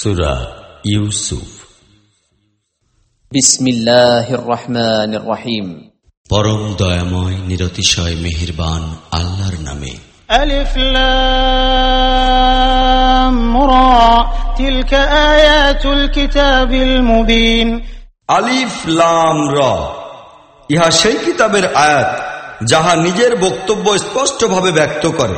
সুরা ইউসুফ বিসমিল্লাহির রহমানির রহিম পরম দয়াময় নিরতিশয় মেহেরবান আল্লাহর নামে ألف لام را تلك آيات الكتاب المبين আলিফ লাম র ইহা সেই কিতাবের আয়াত যাহা নিজের বক্তব্য স্পষ্টভাবে ব্যক্ত করে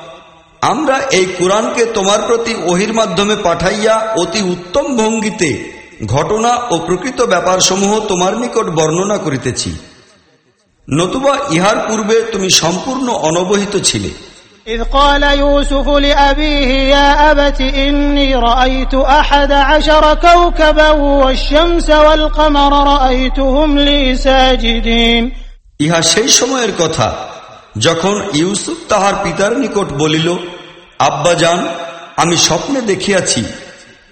আমরা এই কোরআনকে তোমার প্রতি ওহির মাধ্যমে পাঠাইয়া অতি উত্তম ভঙ্গিতে ঘটনা ও প্রকৃত ব্যাপারসমূহ তোমার নিকট বর্ণনা করিতেছি নতুবা ইহার পূর্বে তুমি সম্পূর্ণ অনবহিত ছিলে إذ قال يوسف لأبيه يا أبت إني رأيت أحد عشر كوكبا والشمس والقمر رأيتهم لي ساجدين ইহা সেই সময়ের কথা যখন ইউসুফ তাহার পিতার নিকট বলিল আব্বাজান আমি স্বপ্নে দেখিয়াছি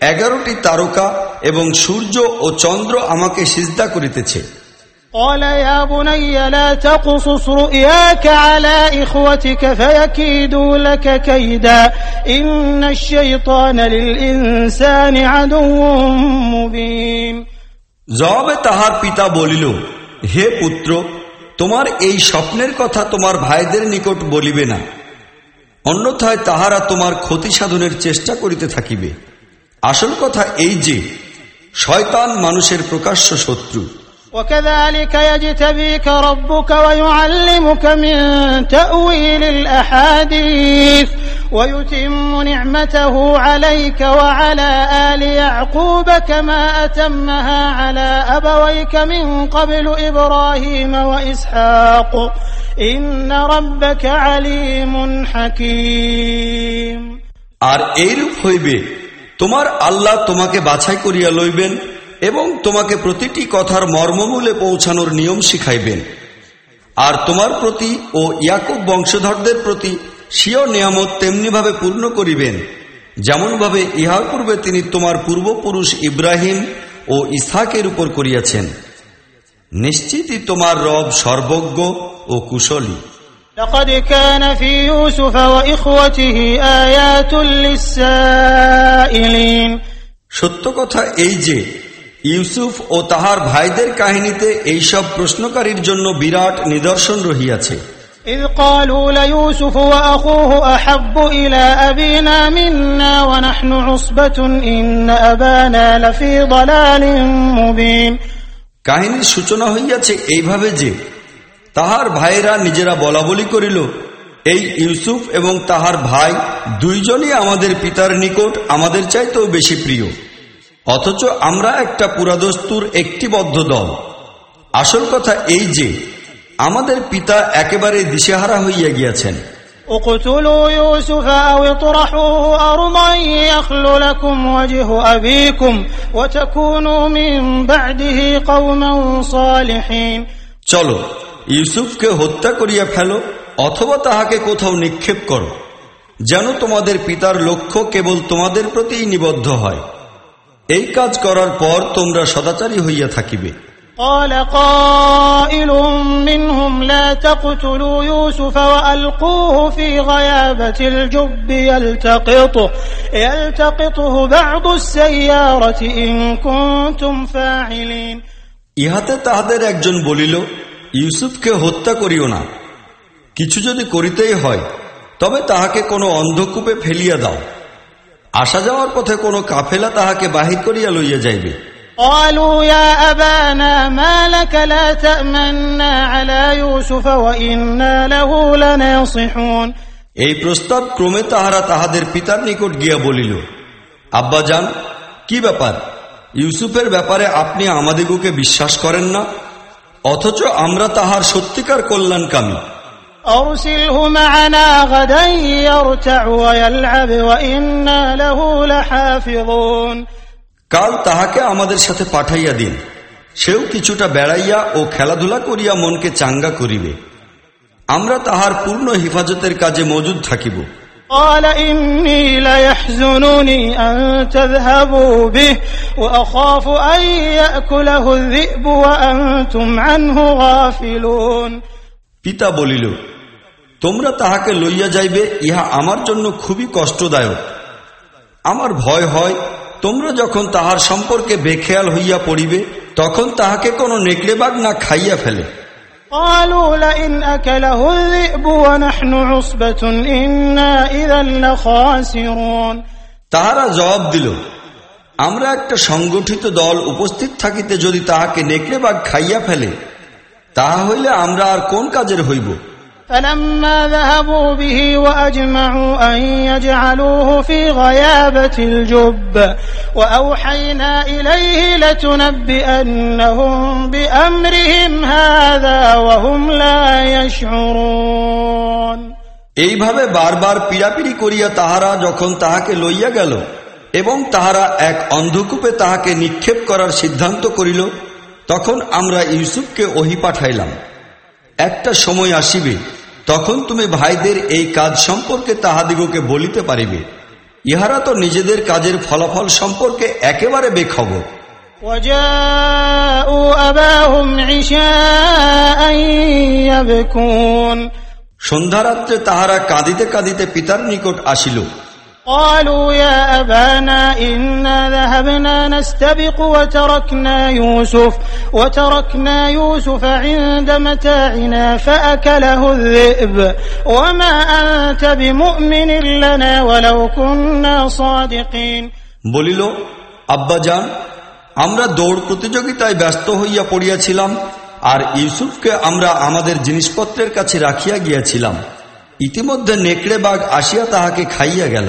এগারোটি তারকা এবং সূর্য ও চন্দ্র আমাকে সিজদা করিতেছে قال يا بني لا تقصص رؤياك على إخوتك فيكيدوا لك كيدا إن الشيطان للإنسان عدو مبين জবাবে তাহার পিতা বলিল হে পুত্র তোমার এই স্বপ্নের কথা তোমার ভাইদের নিকট বলিবে না। অন্যথায় তাহারা তোমার ক্ষতি সাধনের চেষ্টা করিতে থাকিবে। আসল কথা এই যে, শয়তান মানুষের প্রকাশ্য শত্রু। وكذلك يجتبيك ربك ويعلمك من تأويل الأحاديث ويتم نعمته عليك وعلى آل يعقوب كما أتمها على أبويك من قبل إبراهيم وإسحاق إن ربك عليم حكيم আর এইরূপ হইবে তোমার আল্লাহ তোমাকে বাছাই করিয়া লইবেন এবং তোমাকে প্রতিটি কথার মর্মমূলে পৌঁছানোর নিয়ম শিখাইবেন আর তোমার প্রতি ও ইয়াকুব বংশধরদের প্রতি স্বীয় নিয়ামত তেমনিভাবে পূর্ণ করিবেন যেমনভাবে ইহার পূর্বে তিনি তোমার পূর্বপুরুষ ইব্রাহিম ও ইসহাকের উপর করিয়াছেন নিশ্চিতই তোমার রব সর্বজ্ঞ ও কুশলী لقد كان في يوسف وإخوته آيات للسائلين সত্য কথা এই যে ইউসুফ ও তাহার ভাইদের কাহিনীতে এইসব প্রশ্নকারীর জন্য বিরাট নিদর্শন রহিয়াছে إذ قالوا ليوسف وأخوه أحب إلى أبينا منا ونحن عصبة إن أبانا لفي ضلال مبين কাহিনীর সূচনা হইয়াছে এইভাবে যে তাহার ভাইয়েরা নিজেরা বলা বলি করিল এই ইউসুফ এবং তাহার ভাই দুইজনই আমাদের পিতার নিকট আমাদের চাইতেও বেশি প্রিয় অথচ আমরা একটা পুরাদস্তুর একটি বদ্ধ দল আসল কথা এই যে আমাদের পিতা একেবারে দিশেহারা হইয়া গিয়াছেন اقتلوا يوسف أو اطرحوه أرضا يخل لكم وجه أبيكم وتكونوا من بعده قوما صالحين চলো ইউসুফকে হত্যা করিয়া ফেলো অথবা তাহাকে কোথাও নিক্ষেপ করো যেন তোমাদের পিতার লক্ষ্য কেবল তোমাদের প্রতিই নিবদ্ধ হয় এই কাজ করার পর তোমরা সদাচারী হইয়া থাকিবে قال قائل منهم لا تقتلوا يوسف وألقوه في غيابة الجب يلتقطه, يلتقطه بعض السيارة إن كنتم فاعلين ইহাতে তাহাদের একজন বলিল ইউসুফকে হত্যা করিও না কিছু যদি করিতেই হয় তবে তাহাকে কোনো অন্ধকূপে ফেলিয়া দাও আসা যাওয়ার পথে কোনো কাফেলা তাহাকে বাহির করিয়া লইয়া যাইবে قالوا يا أبانا ما لك لا تأمنا على يوسف وإنا له لناصحون এই প্রস্তাব ক্রমে তাহারা তাহাদের পিতার নিকট গিয়া বলিল আব্বা যান কি ব্যাপার ইউসুফের ব্যাপারে আপনি আমাদিগকে বিশ্বাস করেন না অথচ আমরা তাহার সত্যিকার কল্যাণকামী أرسله معنا غدا يرتع ويلعب وإنا له لحافظون কাল তাহাকে আমাদের সাথে পাঠাইয়া দিন সেও কিছুটা বেড়াইয়া ও খেলাধুলা করিয়া মনকে চাঙ্গা করিবে আমরা তাহার পূর্ণ হেফাজতের কাজে মজুদ থাকিব قال إني ليحزنني أن تذهبوا به وأخاف أن يأكله الذئب وأنتم عنه غافلون পিতা বলিল তোমরা তাহাকে লইয়া যাইবে ইহা আমার জন্য খুবই কষ্টদায়ক। আমার ভয় হয় তোমরা যখন তাহার সম্পর্কে বেখেয়াল হইয়া পড়িবে তখন তাহাকে কোনো নেকড়েবাগ না খাইয়া ফেলে। তাহারা জবাব দিল আমরা একটা সংগঠিত দল উপস্থিত থাকিতে যদি তাহাকে নেকড়েবাগ খাইয়া ফেলে তাহা হইলে আমরা আর কোন কাজের হইব? فلما ذهبوا به وأجمعوا أن يجعلوه في غيابة الجب وأوحينا إليه لتنبئنهم بأمرهم هذا وهم لا يشعرون এইভাবে বারবার পীড়াপিড়ি করিয়া তাহারা যখন তাহাকে লইয়া গেল এবং তাহারা এক অন্ধকূপে তাহাকে নিক্ষেপ করার সিদ্ধান্ত করিল তখন আমরা ইউসুফকে ওহি পাঠাইলাম একটা সময় আসিবে তখন তুমি ভাইদের এই কাজ সম্পর্কে তাহাদিগকে বলিতে পারিবে। ইহারা তো নিজেদের কাজের ফলাফল সম্পর্কে একেবারে বেখবর। সন্ধ্যারাত্রে তাহারা কাঁদিতে কাঁদিতে পিতার নিকট আসিল। قالوا يا أبانا إنا ذهبنا نستبق وتركنا يوسف وتركنا يوسف عند متاعنا فأكله الذئب وما أنت بمؤمن لنا ولو كنا صادقين বলিল আব্বাজান আমরা দৌড় প্রতিযোগিতায় ব্যস্ত হইয়া পড়িয়াছিলাম আর ইউসুফকে আমরা আমাদের জিনিসপত্রের কাছে রাখিয়া গিয়াছিলাম ইতিমধ্যে নেকড়ে বাঘ আসিয়া তাহাকে খাইয়া গেল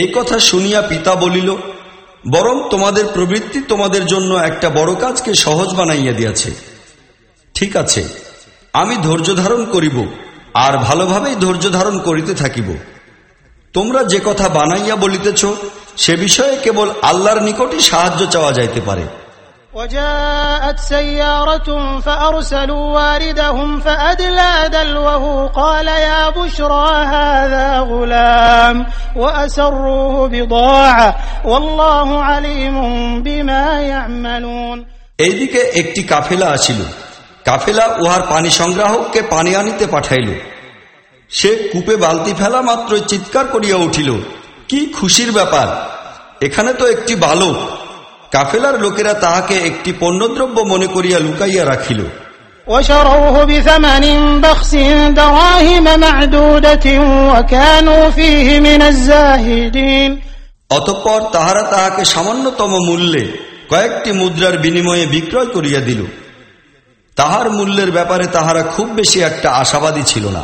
এই কথা শুনিয়া পিতা বলিল, বরং তোমাদের প্রবৃত্তি তোমাদের জন্য একটা বড় কাজকে সহজ বানাইয়া দিয়াছে। ঠিক আছে, আমি ধৈর্য ধারণ করিব আর ভালোভাবেই ধৈর্য ধারণ করিতে থাকিব। তোমরা যে কথা বানাইয়া বলিতেছ, সে বিষয়ে কেবল আল্লাহর নিকটই সাহায্য চাওয়া যাইতে পারে। وجاءت سيارة فأرسلوا واردهم فأدلى دلوه قال يا بشرى هذا غلام وأسروه بضاعة والله عليم بما يعملون এইদিকে একটি কাফেলা আসিল কাফেলা উহার পানি সংগ্রাহককে পানি আনিতে পাঠাইল সে কূপে বালতি ফেলা মাত্রই চিৎকার করিয়া উঠিল কি খুশির ব্যাপার এখানে তো একটি বালক কাফেলার লোকেরা তাহাকে একটি পণ্যদ্রব্য মনে করিয়া লুকাইয়া রাখিল وشروه بثمن بخس دراهم معدودة وكانوا فيه من الزاهدين অতঃপর তাহারা তাহাকে সামান্যতম মূল্যে কয়েকটি মুদ্রার বিনিময়ে বিক্রয় করিয়া দিল তাহার মূল্যের ব্যাপারে তাহারা খুব বেশি একটা আশাবাদী ছিল না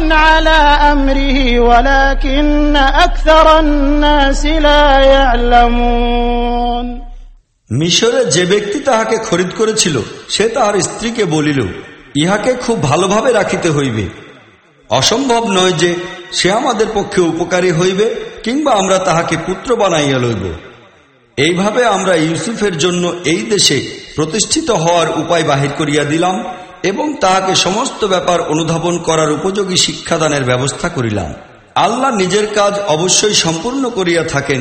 على أمره ولكن أكثر الناس لا يعلمون মিশরে যে ব্যক্তি তাহাকে খরিদ করেছিল সে তাহার স্ত্রীকে বলিল ইহাকে খুব ভালোভাবে রাখিতে হইবে অসম্ভব নয় যে সে আমাদের পক্ষে উপকারী হইবে কিংবা আমরা তাহাকে পুত্র বানাইয়া লইব এইভাবে আমরা ইউসুফের জন্য এই দেশে প্রতিষ্ঠিত হওয়ার উপায় বাহির করিয়া দিলাম এবং তাহাকে সমস্ত ব্যাপার অনুধাবন করার উপযোগী শিক্ষাদানের ব্যবস্থা করিলাম আল্লাহ নিজের কাজ অবশ্যই সম্পূর্ণ করিয়া থাকেন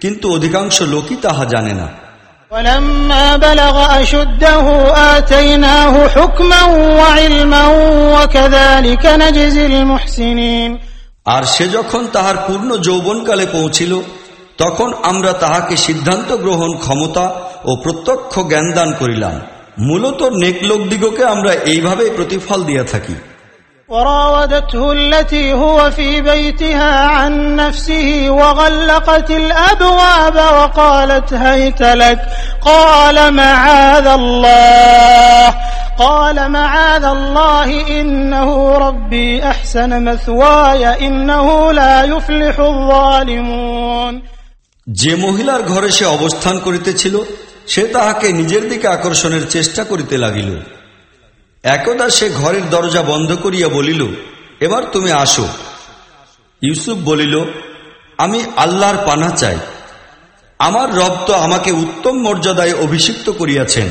কিন্তু অধিকাংশ লোকই তাহা জানে না ولما بلغ أشده آتيناه حكما وعلما وكذلك نجزي المحسنين আর সে যখন তাহার পূর্ণ যৌবনকালে পৌঁছিল তখন আমরা তাহাকে সিদ্ধান্ত গ্রহণ ক্ষমতা ও প্রত্যক্ষ জ্ঞান দান করিলাম মূলত নেক লোকদিগকে আমরা এইভাবেই প্রতিফল দিয়া থাকি وراودته التي هو في بيتها عن نفسه وغلقت الأبواب وقالت هيت لك قال معاذ الله قال معاذ الله إنه ربي أحسن مثواي إنه لا يفلح الظالمون যে মহিলার ঘরে সে অবস্থান করিতেছিল সে তাহাকে নিজের দিকে আকর্ষণের চেষ্টা করিতে লাগিল। একদা সে ঘরের দরজা বন্ধ করিয়া বলিল, এবার তুমি আসো। ইউসুফ বলিল, আমি আল্লাহর পানা চাই। আমার রব তো আমাকে উত্তম মর্যাদায় অভিষিক্ত করিয়াছেন।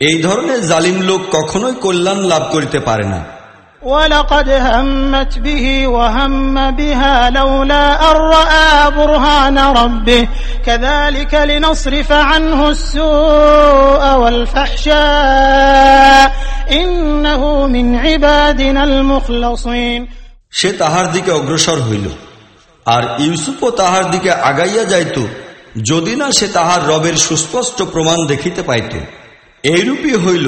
এই ধরনের জালিম লোক কখনোই কল্যাণ লাভ করিতে পারে না। ولقد همت به وهم بها لولا أن رأى برهان ربه كذلك لنصرف عنه السوء والفحشاء إنه من عبادنا المخلصين সে তাহার দিকে অগ্রসর হইল আর ইউসুফও তাহার দিকে আগাইয়া যাইত যদি না সে তাহার রবের সুস্পষ্ট প্রমাণ দেখিতে পাইত এইরূপই হইল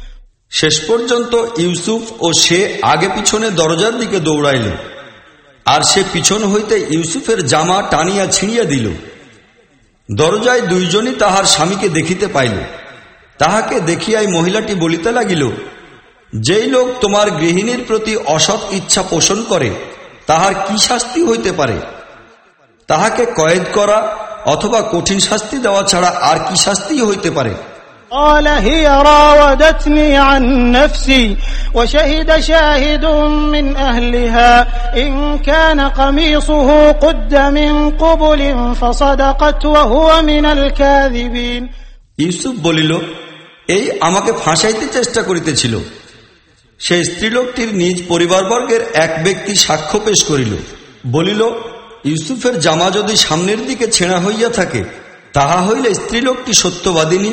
শেষ পর্যন্ত ইউসুফ ও সে আগে পিছনে দরজার দিকে দৌড়াইল। আর সে পিছন হইতে ইউসুফের জামা টানিয়া ছিঁড়িয়া দিল। দরজায় দুইজনই তাহার স্বামীকে দেখিতে পাইল। তাহাকে দেখিয়াই মহিলাটি বলিতে লাগিল, যেই লোক তোমার গৃহিণীর প্রতি অসৎ ইচ্ছা পোষণ করে, তাহার কি শাস্তি হইতে পারে? তাহাকে কয়েদ করা অথবা কঠিন শাস্তি দেওয়া ছাড়া আর কি শাস্তি হইতে পারে? قال هي راودتني عن نفسي وشهد شاهد من أهلها إن كان قميصه قد من قبل فصدقت وهو من الكاذبين ইউসুফ বলিল এই আমাকে ফাঁসাইতে চেষ্টা করিতেছিল সেই স্ত্রীলোকটির নিজ পরিবারবর্গের এক ব্যক্তি সাক্ষ্য পেশ করিল বলিল ইউসুফের জামা যদি সামনের দিকে ছেঁড়া হইয়া থাকে তাহা হইলে স্ত্রীলোকটি সত্যবাদিনী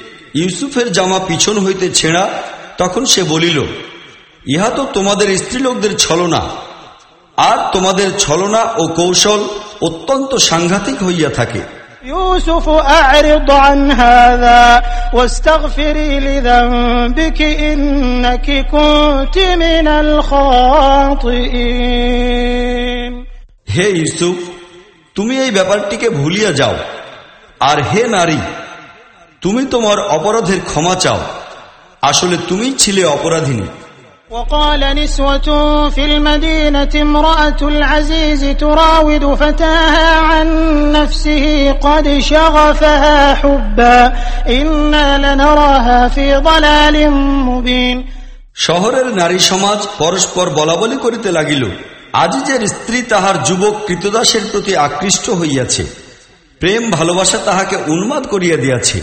ইউসুফের জামা পিছন হইতে ছেঁড়া তখন সে বলিল ইহা তো তোমাদের স্ত্রীলোকদের ছলনা আর তোমাদের ছলনা ও কৌশল অত্যন্ত সাংঘাতিক হইয়া থাকে يوسف أعرض عن هذا واستغفري لذنبك إنك كنت من الخاطئين হে ইউসুফ তুমি এই ব্যাপারটিকে ভুলিয়া যাও আর হে নারী তুমি তোমার অপরাধের ক্ষমা চাও আসলে তুমি ছিলে অপরাধিনী وقال نسوة في المدينة امرأة العزيز تراود فتاها عن نفسه قد شغفها حبا إنا لنراها في ضلال مبين শহরের নারী সমাজ পরস্পর বলাবলি করিতে লাগিল আজিজের স্ত্রী তাহার যুবক কৃতদাসের প্রতি আকৃষ্ট হইয়াছে প্রেম ভালোবাসা তাহাকে উন্মাদ করিয়া দিয়াছে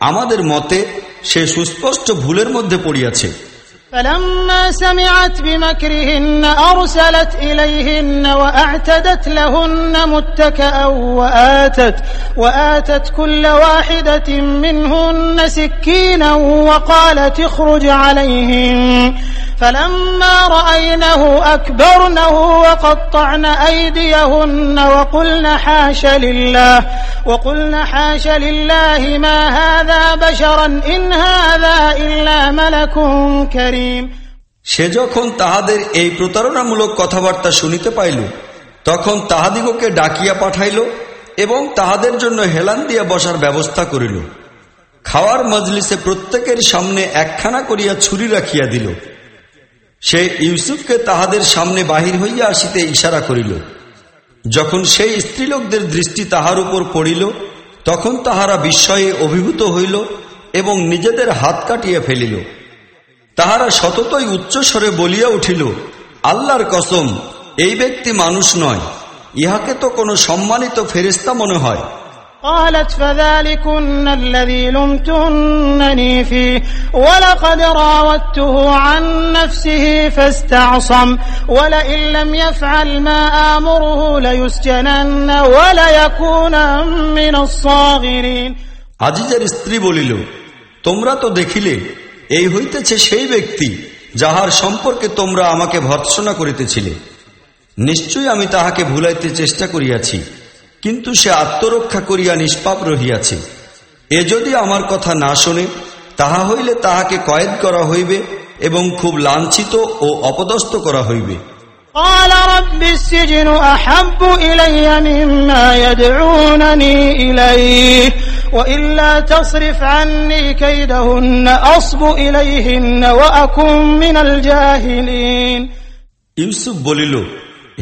আমাদের মতে সে সুস্পষ্ট ভুলের মধ্যে পড়িয়াছে। فلما سمعت بمكرهن أرسلت إليهن وأعتدت لهن متكأ وآتت, وآتت كل واحدة منهن سكينا وقالت اخرج عليهم. فلما رأينه أكبرنه وقطعن أيديهن وقلن حاش لله وقلن حاش لله ما هذا بشرا إن هذا إلا ملك كريم. সে যখন তাহাদের এই প্রতারণামূলক কথাবার্তা শুনিতে পাইল, তখন তাহাদিগকে ডাকিয়া পাঠাইল এবং তাহাদের জন্য হেলান দিয়া বসার ব্যবস্থা করিল। খাওয়ার মজলিসে প্রত্যেকের সামনে একখানা করিয়া ছুরি রাখিয়া দিল। সে ইউসুফকে তাহাদের সামনে বাহির হইয়া আসিতে ইশারা করিল। যখন সেই স্ত্রীলোকদের দৃষ্টি তাহার উপর পড়িল, তখন তাহারা বিস্ময়ে অভিভূত হইল এবং নিজেদের হাত কাটিয়া ফেলিল। তাহারা সততই উচ্চস্বরে বলিয়া উঠিল আল্লাহর কসম এই ব্যক্তি মানুষ নয় ইহাকে তো কোনো সম্মানিত ফেরিস্তা মনে হয় قالت فذلكن الذي لمتنني فيه ولقد راودته عن نفسه فاستعصم ولئن لم يفعل ما آمره ليسجنن وليكونا من الصاغرين আজিজের স্ত্রী বলিল তোমরা তো দেখিলে এই হইতেছে সেই ব্যক্তি যাহার সম্পর্কে তোমরা আমাকে ভর্সনা করিতেছিলে। নিশ্চয়ই আমি তাহাকে ভুলাইতে চেষ্টা করিয়াছি, কিন্তু সে আত্মরক্ষা করিয়া নিষ্পাপ রহিয়াছে। এ যদি আমার কথা না শোনে, তাহা হইলে তাহাকে কয়েদ করা হইবে এবং খুব লাঞ্ছিত ও অপদস্থ করা হইবে। قال رب السجن أحب إلي مما يدعونني إليه وإلا تصرف عني كيدهن أصب إليهن وأكن من الجاهلين ইউসুফ বলিল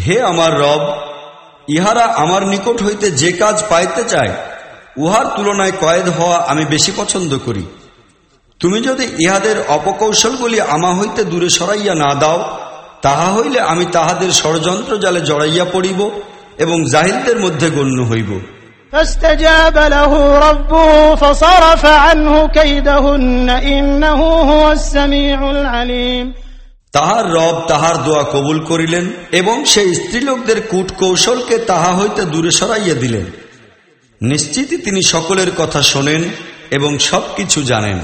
হে আমার রব ইহারা আমার নিকট হইতে যে কাজ পাইতে চায় উহার তুলনায় কয়েদ হওয়া আমি বেশি পছন্দ করি তুমি যদি ইহাদের অপকৌশলগুলি আমা হইতে দূরে সরাইয়া না দাও তাহা হইলে আমি তাহাদের ষড়যন্ত্র জালে জড়াইয়া পড়িব এবং জাহিলদের মধ্যে গণ্য হইব। তাহার রব তাহার দোয়া কবুল করিলেন এবং সেই স্ত্রীলোকদের কূট কৌশলকে তাহা হইতে দূরে সরাইয়া দিলেন। নিশ্চিতই তিনি সকলের কথা শোনেন এবং সবকিছু জানেন।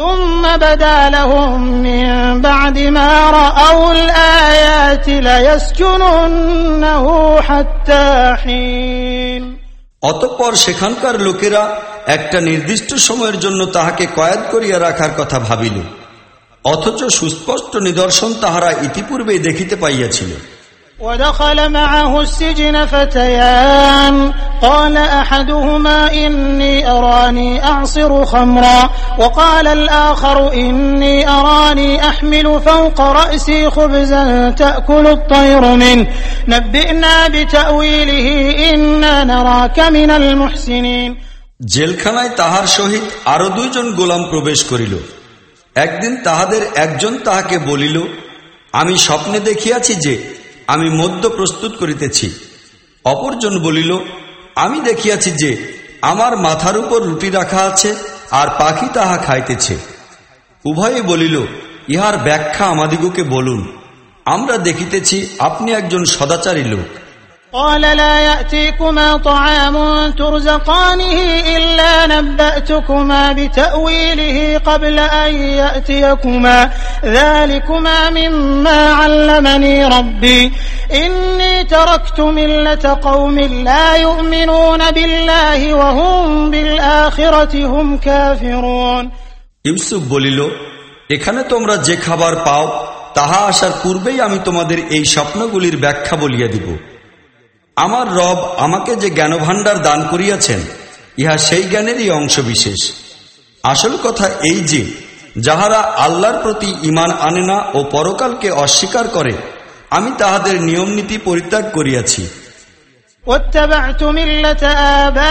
ثم بدا لهم من بعد ما رأوا الآيات ليسجننه حتى حين অতঃপর সেখানকার লোকেরা একটা নির্দিষ্ট সময়ের জন্য তাহাকে কয়েদ করিয়া রাখার কথা ভাবিল অথচ সুস্পষ্ট নিদর্শন তাহারা ইতিপূর্বেই দেখিতে পাইয়াছিল ودخل معه السجن فتيان قال أحدهما إني أراني أعصر خمرا وقال الآخر إني أراني أحمل فوق رأسي خبزا تأكل الطير منه نبئنا بتأويله إنا نراك من المحسنين জেলখানায় তাহার সহিত আরো দুইজন গোলাম প্রবেশ করিল একদিন তাহাদের একজন তাহাকে বলিল আমি স্বপ্নে দেখিয়াছি যে আমি মদ্য প্রস্তুত করিতেছি। অপরজন বলিল, আমি দেখিয়াছি যে আমার মাথার উপর রুটি রাখা আছে আর পাখি তাহা খাইতেছে। উভয়ে বলিল, ইহার ব্যাখ্যা আমাদিগকে বলুন। আমরা দেখিতেছি আপনি একজন সদাচারী লোক। قال لا يأتيكما طعام ترزقانه إلا نبأتكما بتأويله قبل أن يأتيكما ذلكما مما علمني ربي إني تركت ملة قوم لا يؤمنون بالله وهم بالآخرة هم كافرون ইউসুফ বলিল এখানে তোমরা যে খাবার পাও তাহা আসার পূর্বেই আমি তোমাদের এই স্বপ্নগুলির ব্যাখ্যা বলিয়া দিব আমার রব আমাকে যে জ্ঞানভাণ্ডার দান করিয়াছেন, ইহা সেই জ্ঞানেরই অংশ বিশেষ আসল কথা এই যে, যাহারা আল্লাহর প্রতি ইমান আনে না ও পরকালকে অস্বীকার করে, আমি তাহাদের নিয়মনীতি পরিত্যাগ করিয়াছি। واتبعت ملة آبائي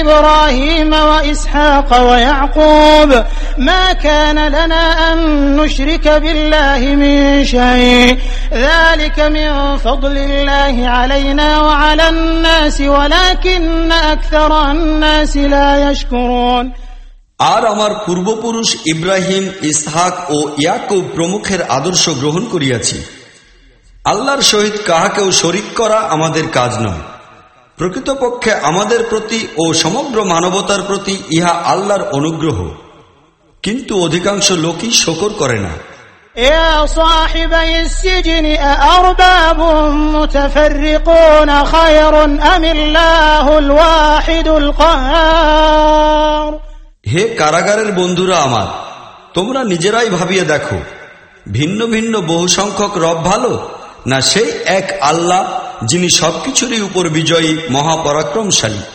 إبراهيم وإسحاق ويعقوب ما كان لنا أن نشرك بالله من شيء ذلك من فضل الله علينا وعلى الناس ولكن أكثر الناس لا يشكرون আর আমার পূর্বপুরুষ ইব্রাহিম ইসহাক ও ইয়াকুব প্রমুখের আদর্শ গ্রহণ করিয়াছি আল্লাহর সহিত কাহাকেও শরিক করা আমাদের কাজ নয় প্রকৃতপক্ষে আমাদের প্রতি ও সমগ্র মানবতার প্রতি ইহা আল্লাহর অনুগ্রহ কিন্তু অধিকাংশ লোকই শকর করে না يا صاحبي السجن أأرباب متفرقون خير أم الله الواحد القهار হে কারাগারের বন্ধুরা আমার তোমরা নিজেরাই ভাবিয়ে দেখো ভিন্ন ভিন্ন বহু সংখ্যক রব ভালো না সেই এক আল্লাহ যিনি সবকিছুরই উপর বিজয়ী মহাপরাক্রমশালী।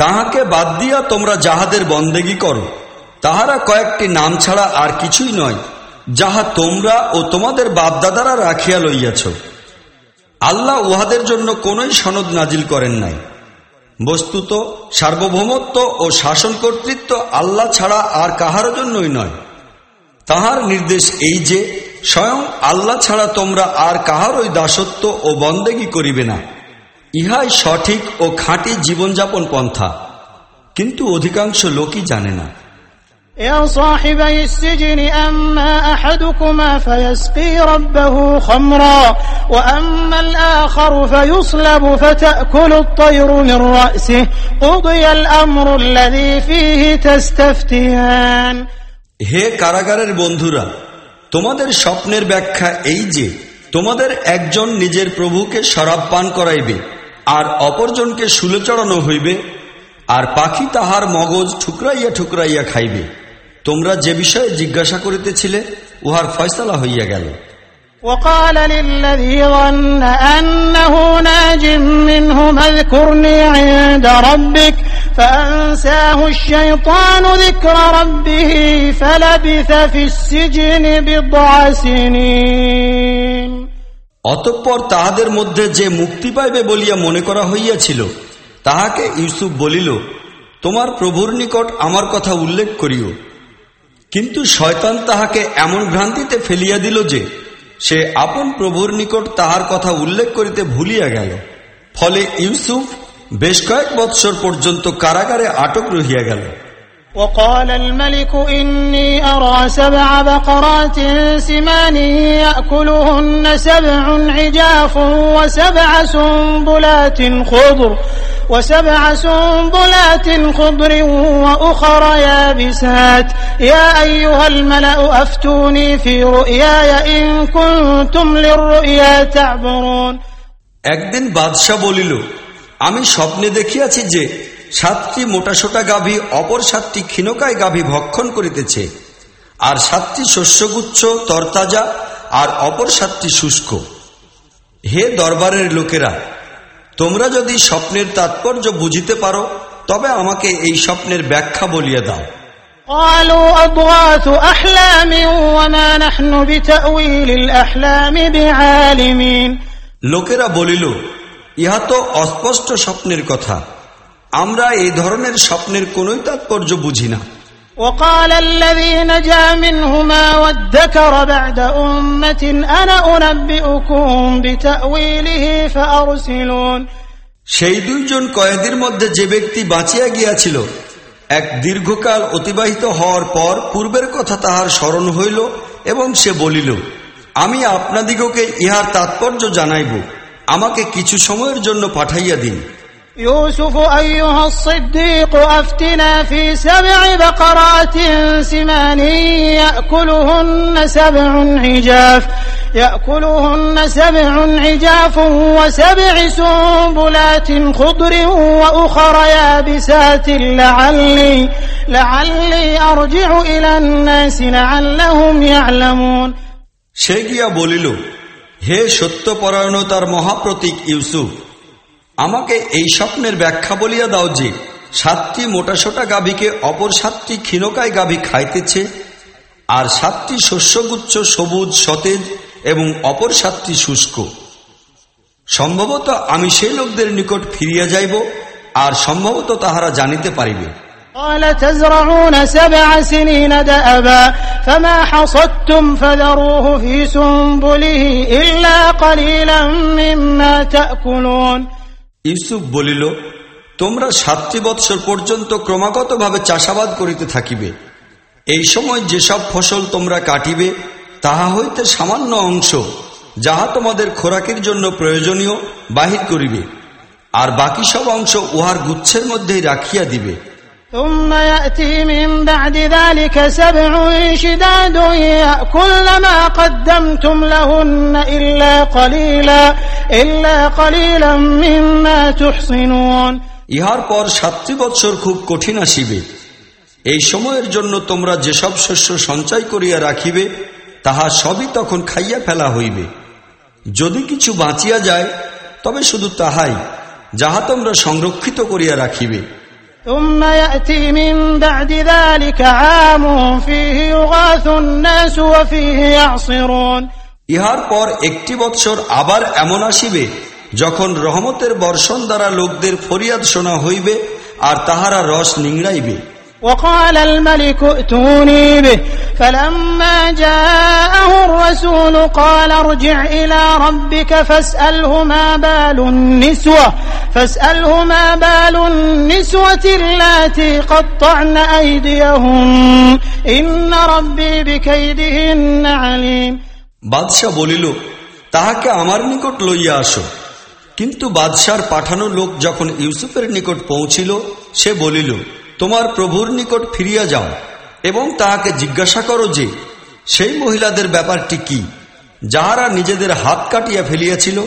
তাহাকে বাদ দিয়া তোমরা যাহাদের বন্দেগী করো, তাহারা কয়েকটি নাম ছাড়া আর কিছুই নয়, যাহা তোমরা ও তোমাদের বাপদাদারা রাখিয়া লইয়াছ। আল্লাহ উহাদের জন্য কোনই সনদ নাজিল করেন নাই। বস্তুত, সার্বভৌমত্ব ও শাসন কর্তৃত্ব আল্লাহ ছাড়া আর কাহার জন্যই নয়। তাহার নির্দেশ এই যে, স্বয়ং আল্লাহ ছাড়া তোমরা আর কাহারই দাসত্ব ও বন্দেগী করিবে না। ইহাই সঠিক ও খাঁটি জীবনযাপন পন্থা। কিন্তু অধিকাংশ লোকই জানে না। হে কারাগারের বন্ধুরা তোমাদের স্বপ্নের ব্যাখ্যা এই যে তোমাদের একজন নিজের প্রভুকে শরাব পান করাইবে। আর অপরজনকে শুলে চড়ানো হইবে আর পাখি তাহার মগজ ঠুকরাইয়া ঠুকরাইয়া খাইবে তোমরা যে বিষয়ে জিজ্ঞাসা করিতেছিলে উহার ফয়সালা হইয়া গেল وقال للذي ظن أنه ناج منهما اذكرني عند ربك فأنساه الشيطان ذكر ربه فلبث في السجن بضع سنين অতঃপর তাহাদের মধ্যে যে মুক্তি পাইবে বলিয়া মনে করা হইয়াছিল, তাহাকে ইউসুফ বলিল, তোমার প্রভুর নিকট আমার কথা উল্লেখ করিও। কিন্তু শয়তান তাহাকে এমন ভ্রান্তিতে ফেলিয়া দিল যে, সে আপন প্রভুর নিকট তাহার কথা উল্লেখ করিতে ভুলিয়া গেল। ফলে ইউসুফ বেশ কয়েক বৎসর পর্যন্ত কারাগারে আটক রহিয়া গেল। وقال الملك إني أرى سبع بقرات سمان يأكلهن سبع عجاف وسبع سنبلات خضر وسبع سنبلات خضر وأخر يابسات يا أيها الملأ أفتوني في رؤياي إن كنتم للرؤيا تعبرون একদিন বাদশাহ বলিল আমি স্বপ্নে দেখিয়াছি যে সাতটি মোটাসোটা গাভী অপর সাতটি ক্ষীণকায় গাভী ভক্ষণ করিতেছে। আর সাতটি শস্যগুচ্ছ তরতাজা আর অপর সাতটি শুষ্ক। হে দরবারের লোকেরা তোমরা যদি স্বপ্নের তাৎপর্য বুঝিতে পারো তবে আমাকে এই স্বপ্নের ব্যাখ্যা বলিয়া দাও। লোকেরা বলিল ইহা তো অস্পষ্ট স্বপ্নের কথা। আমরা এই ধরনের স্বপ্নের কোনই তাৎপর্য বুঝি না وقال الذي نجا منهما وادكر بعد أمة أنا أنبئكم بتأويله فأرسلون সেই দুইজন কয়েদির মধ্যে যে ব্যক্তি বাঁচিয়া গিয়াছিল এক দীর্ঘকাল অতিবাহিত হওয়ার পর পূর্বের কথা তাহার স্মরণ হইল এবং সে বলিল আমি আপনাদিগকে ইহার তাৎপর্য জানাইব আমাকে কিছু সময়ের জন্য পাঠাইয়া দিন يوسف أيها الصديق أفتنا في سبع بقرات سمان يأكلهن سبع عجاف يأكلهن سبع عجاف وسبع سنبلات خضر وأخر يابسات لعلي لعلي أرجع إلى الناس لعلهم يعلمون সে গিয়া বলিল হে সত্যপরায়ণতার মহাপ্রতীক ইউসুফ আমাকে এই স্বপ্নের ব্যাখ্যা বলিয়া দাও যে সাতটি মোটাসোটা গাভীকে অপর সাতটি ক্ষীণকায় গাভী খাইতেছে আর সাতটি শস্যগুচ্ছ সবুজ সতেজ এবং অপর সাতটি শুষ্ক সম্ভবত আমি সেই লোকদের নিকট ফিরিয়া যাইব আর সম্ভবত তাহারা জানিতে পারিবে قال تزرعون سبع سنين دأبا فما حصدتم فذروه في سنبله إلا قليلا مما تأكلون ইউসুফ বলিল, তোমরা সাতটি বৎসর পর্যন্ত ক্রমাগতভাবে চাষাবাদ করিতে থাকিবে। এই সময় যেসব ফসল তোমরা কাটিবে, তাহা হইতে সামান্য অংশ যাহা তোমাদের খোরাকের জন্য প্রয়োজনীয় বাহির করিবে, আর বাকি সব অংশ উহার গুচ্ছের মধ্যেই রাখিয়া দিবে। ثم يأتي من بعد ذلك سبع شداد يأكل ما قدمتم لهن إلا قليلا إلا قليلا مما تحصنون ইহার পর সাতটি বৎসর খুব কঠিন আসিবে এই সময়ের জন্য তোমরা যেসব শস্য সঞ্চয় করিয়া রাখিবে তাহা সবই তখন খাইয়া ফেলা হইবে যদি কিছু বাঁচিয়া যায় তবে শুধু তাহাই যাহা তোমরা সংরক্ষিত করিয়া রাখিবে ثم يأتي من بعد ذلك عام فيه يغاث الناس وفيه يعصرون ইহার পর একটি বৎসর আবার এমন আসিবে যখন রহমতের বর্ষণ দ্বারা লোকদের ফরিয়াদ শোনা হইবে আর তাহারা রস নিংড়াইবে وقال الملك ائتوني به فلما جاءه الرسول قال ارجع إلى ربك فاسأله ما بال النسوة فاسأله ما بال النسوة اللاتي قطعن أيديهن إن ربي بكيدهن عليم বাদশাহ বলিল তাহাকে আমার নিকট লইয়া আসো কিন্তু বাদশার পাঠানো লোক যখন ইউসুফের নিকট পৌঁছিল সে বলিল তোমার প্রভুর নিকট ফিরিয়া যাও এবং তাহাকে জিজ্ঞাসা করো যে, সেই মহিলাদের ব্যাপারটি কি, যাহারা নিজেদের হাত কাটিয়া ফেলিয়াছিল?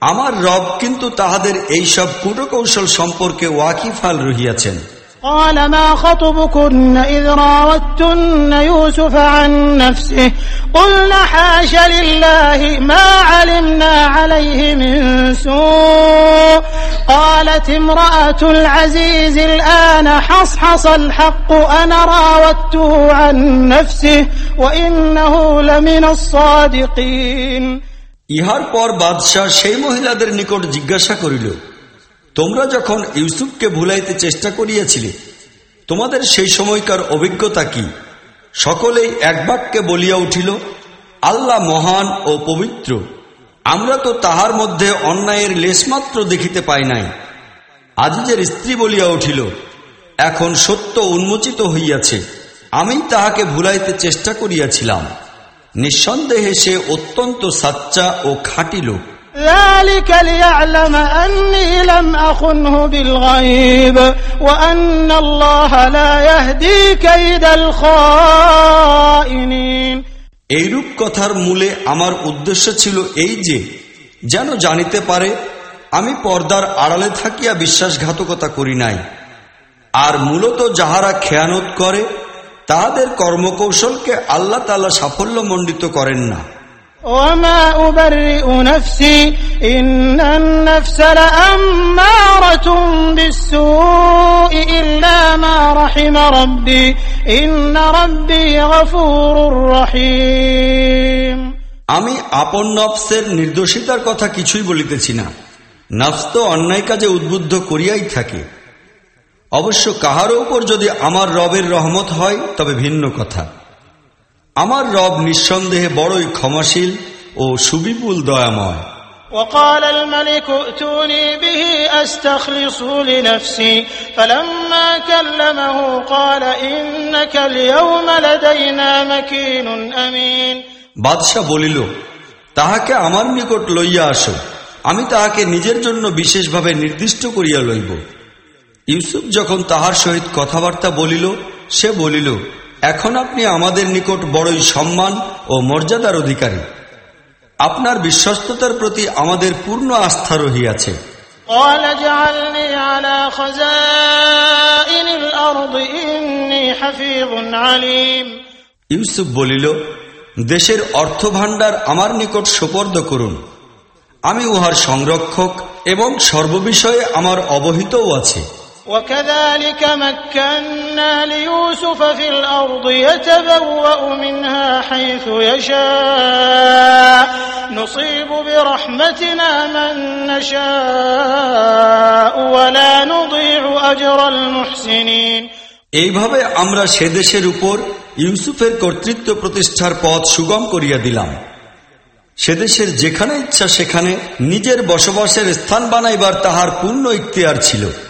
আমার রব কিন্তু তাহাদের এইসব কুটকৌশল সম্পর্কে ওয়াকিফাল রহিয়াছেন। قال ما خطبكن إذ راوتن يوسف عن نفسه قلنا حاش لله ما علمنا عليه من سوء قالت امرأة العزيز الآن حصحص الحق أنا راودته عن نفسه وإنه لمن الصادقين ইহার পর বাদশাহ সেই মহিলাদের নিকট জিজ্ঞাসা করিল তোমরা যখন ইউসুফকে ভুলাইতে চেষ্টা করিয়াছিলে, তোমাদের সেই সময়কার অভিজ্ঞতা কি? সকলেই এক বাক্যে বলিয়া উঠিল, আল্লাহ মহান ও পবিত্র, আমরা তো তাহার মধ্যে অন্যায়ের লেশমাত্র দেখিতে পাই নাই। আজিজের স্ত্রী বলিয়া উঠিল, এখন সত্য উন্মোচিত হইয়াছে, আমি তাহাকে ভুলাইতে চেষ্টা করিয়াছিলাম। নিঃসন্দেহে সে অত্যন্ত সাচ্চা ও খাঁটি লোক। ذلك ليعلم أني لم أخنه بالغيب وأن الله لا يهدي كيد الخائنين এইরূপ কথার মূলে আমার উদ্দেশ্য ছিল এই যে যেন জানিতে পারে আমি পর্দার আড়ালে থাকিয়া বিশ্বাসঘাতকতা করি নাই আর মূলত যাহারা খেয়ানত করে তাহাদের কর্মকৌশলকে আল্লাহ তালা সাফল্য মণ্ডিত করেন না وما أبرئ نفسي إن النفس لأمارة بالسوء إلا ما رحم ربي إن ربي غفور رحيم আমি আপন নফসের নির্দোষিতার কথা কিছুই বলিতেছি না নফস তো অন্যায় কাজে উদ্বুদ্ধ করিয়াই থাকে অবশ্য কাহারও উপর যদি আমার রবের রহমত হয় তবে ভিন্ন কথা আমার রব নিঃসন্দেহে বড়ই ক্ষমাশীল ও সুবিপুল দয়াময় وقال الملك ائتوني به أستخلصه لنفسي فلما كلمه قال إنك اليوم لدينا مكين أمين বাদশাহ বলিল তাহাকে আমার নিকট লইয়া আসো আমি তাহাকে নিজের জন্য বিশেষভাবে নির্দিষ্ট করিয়া লইব ইউসুফ যখন তাহার সহিত কথাবার্তা বলিল সে বলিল এখন আপনি আমাদের নিকট বড়ই সম্মান ও মর্যাদার অধিকারী। আপনার বিশ্বস্ততার প্রতি আমাদের পূর্ণ আস্থা রহিয়াছে। ইউসুফ বলিল দেশের অর্থভাণ্ডার আমার নিকট সোপর্দ করুন। আমি উহার সংরক্ষক এবং সর্ববিষয়ে আমার অবহিতও আছে। وكذلك مكنا ليوسف في الأرض يتبوأ منها حيث يشاء نصيب برحمتنا من نشاء ولا نضيع أجر المحسنين এইভাবে আমরা সে দেশের উপর ইউসুফের কর্তৃত্ব প্রতিষ্ঠার পথ সুগম করিয়া দিলাম সে দেশের যেখানে ইচ্ছা সেখানে নিজের বসবাসের স্থান বানাইবার তাহার পূর্ণ ইখতিয়ার ছিল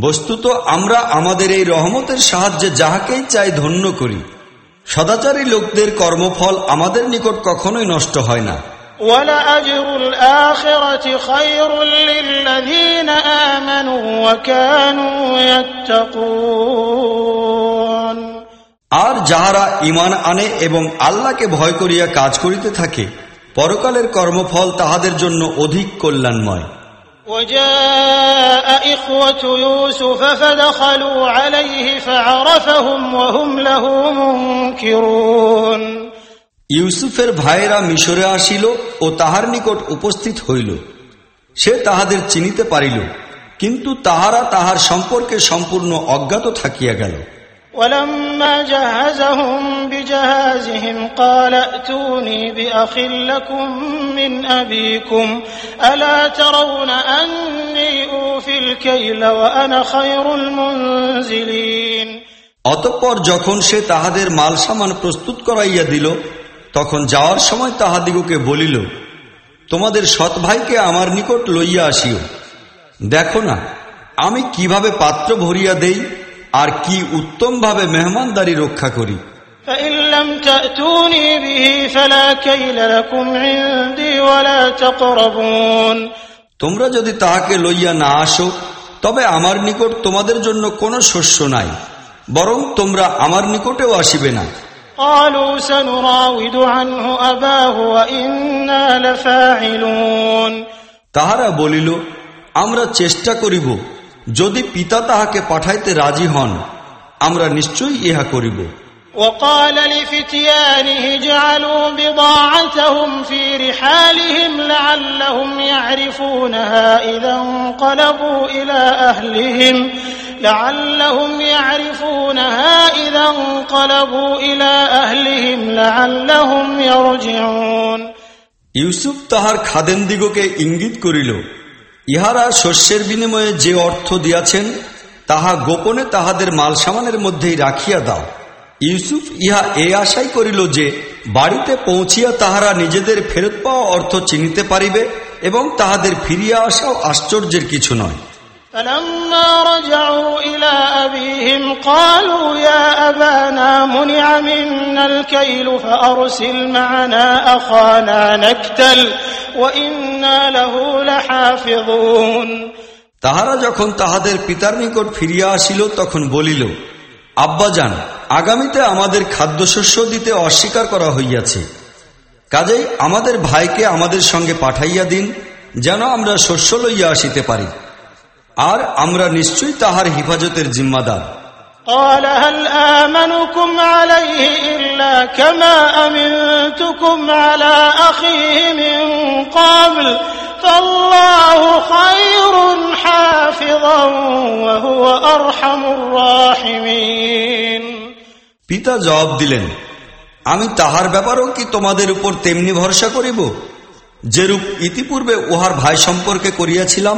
বস্তুত আমরা আমাদের এই রহমতের সাহায্যে যাহাকেই চাই ধন্য করি। সদাচারী লোকদের কর্মফল আমাদের নিকট কখনোই নষ্ট হয় না। আর যাহারা ইমান আনে এবং আল্লাহকে ভয় করিয়া কাজ করিতে থাকে পরকালের কর্মফল তাহাদের জন্য অধিক কল্যাণময়। وجاء إخوة يوسف فدخلوا عليه فعرفهم وهم له منكرون ইউসুফের ভাইয়েরা মিশরে আসিল ও তাহার নিকট উপস্থিত হইল সে তাহাদের চিনিতে পারিল কিন্তু তাহারা তাহার সম্পর্কে সম্পূর্ণ অজ্ঞাত থাকিয়া গেল ولما جهزهم بجهازهم قال ائتوني بأخ لكم من أبيكم ألا ترون أني أوفي الكيل وأنا خير المنزلين অতঃপর যখন সে তাহাদের মাল সামান প্রস্তুত করাইয়া দিল তখন যাওয়ার সময় তাহাদিগকে বলিল তোমাদের সৎ ভাইকে আমার নিকট লইয়া আসিও দেখো না আমি কিভাবে পাত্র ভরিয়া দেই আর কি উত্তমভাবে মেহমানদারি রক্ষা করি। তোমরা যদি তাহাকে লইয়া না আসো তবে আমার নিকট তোমাদের জন্য কোনো শস্য নাই বরং তোমরা আমার নিকটেও আসিবে না। তাহারা বলিল আমরা চেষ্টা করিব যদি পিতা তাহাকে পাঠাইতে রাজি হন আমরা নিশ্চয়ই ইহা করিব وقال لفتيانه اجعلوا بضاعتهم في رحالهم لعلهم يعرفونها إذا انقلبوا إلى أهلهم لعلهم يعرفونها إذا انقلبوا إلى أهلهم لعلهم يرجعون ইউসুফ তাহার খাদেমদিগকে ইঙ্গিত করিল ইহারা শস্যের বিনিময়ে যে অর্থ দিয়াছেন, তাহা গোপনে তাহাদের মাল সামানের মধ্যেই রাখিয়া দাও। ইউসুফ ইহা এ আশাই করিল যে, বাড়িতে পৌঁছিয়া তাহারা নিজেদের ফেরত পাওয়া অর্থ চিনিতে পারিবে এবং তাহাদের ফিরিয়া আসাও আশ্চর্যের কিছু নয়। فلما رجعوا إلى أبيهم قالوا يا أبانا منع منا الكيل فأرسل معنا أخانا نكتل وإنا له لحافظون তাহারা যখন তাহাদের পিতার নিকট ফিরিয়া আসিল তখন বলিল আব্বাজান আগামীতে আমাদের খাদ্যশস্য দিতে অস্বীকার করা হইয়াছে কাজেই আমাদের ভাইকে আমাদের সঙ্গে পাঠাইয়া দিন যেন আমরা শস্য লইয়া আসিতে পারি আর আমরা নিশ্চয়ই তাহার হিফাজতের জিম্মাদার قال هل آمنكم عليه إلا كما أمنتكم على أخيه من قبل فالله خير حافظا وهو أرحم الراحمين পিতা জবাব দিলেন আমি তাহার ব্যাপারও কি তোমাদের উপর তেমনি ভরসা করিব যেরূপ ইতিপূর্বে উহার ভাই সম্পর্কে করিয়াছিলাম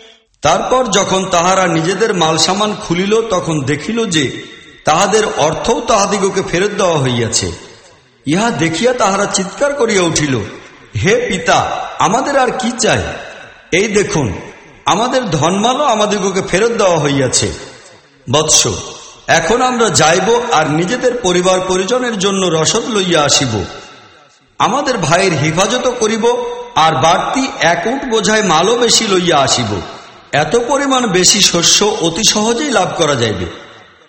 তারপর যখন তাহারা নিজেদের মাল সামান খুলিল, তখন দেখিল যে তাহাদের অর্থও তাহাদিগকে ফেরত দেওয়া হইয়াছে। ইহা দেখিয়া তাহারা চিৎকার করিয়া উঠিল, হে পিতা, আমাদের আর কি চাই? এই দেখুন, আমাদের ধনমালও আমাদিগকে ফেরত দেওয়া হইয়াছে। বৎস, এখন আমরা যাইব আর নিজেদের পরিবার পরিজনের জন্য রসদ লইয়া আসিব। আমাদের ভাইয়ের হিফাজত করিব আর বাড়তি এক উট বোঝায় মালও বেশি লইয়া আসিব। এত পরিমাণ বেশি শস্য অতি সহজেই লাভ করা যাইবে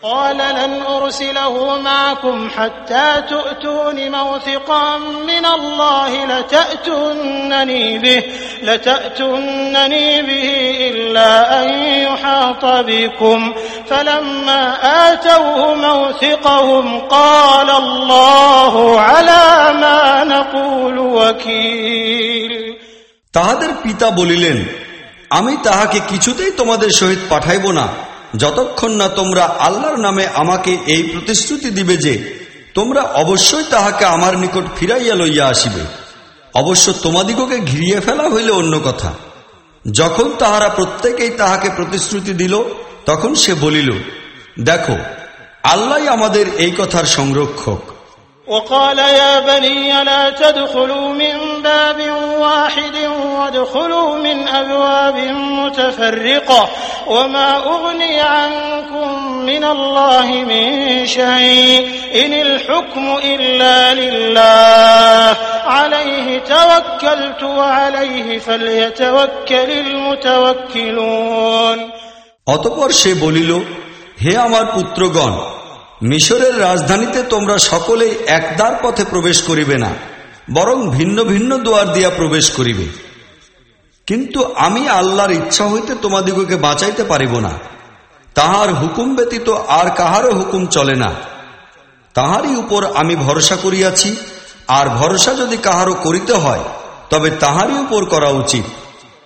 قال لن أرسله معكم حتى تؤتون موثقا من الله لتأتونني به لتأتونني به إلا أن يحاط بكم فلما آتوه موثقهم قال الله على ما نقول وكيل তাহাদের পিতা বলিলেন আমি তাহাকে কিছুতেই তোমাদের সহিত পাঠাইব না। যতক্ষণ না তোমরা আল্লাহর নামে আমাকে এই প্রতিশ্রুতি দিবে যে, তোমরা অবশ্যই তাহাকে আমার নিকট ফিরাইয়া লইয়া আসিবে। অবশ্য তোমাদিগকে ঘিরিয়ে ফেলা হইলে অন্য কথা। যখন তাহারা প্রত্যেকেই তাহাকে প্রতিশ্রুতি দিল, তখন সে বলিল, দেখো আল্লাহ আমাদের এই কথার সংরক্ষক। وقال يا بني لا تدخلوا من باب واحد وادخلوا من أبواب متفرقة وما أغني عنكم من الله من شيء إن الحكم إلا لله عليه توكلت وعليه فليتوكل المتوكلون অতপর সে বলিল হে আমার পুত্রগণ মিশরের রাজধানীতে তোমরা সকলেই একদার পথে প্রবেশ করিবে না, বরং ভিন্ন ভিন্ন দুয়ার দিয়া প্রবেশ করিবে। কিন্তু আমি আল্লাহর ইচ্ছা হইতে তোমাদিগকে বাঁচাইতে পারিব না। তাহার হুকুম ব্যতীত আর কাহারও হুকুম চলে না। তাহারই উপর আমি ভরসা করিয়াছি, আর ভরসা যদি কাহারও করিতে হয়, তবে তাহারই উপর করা উচিত।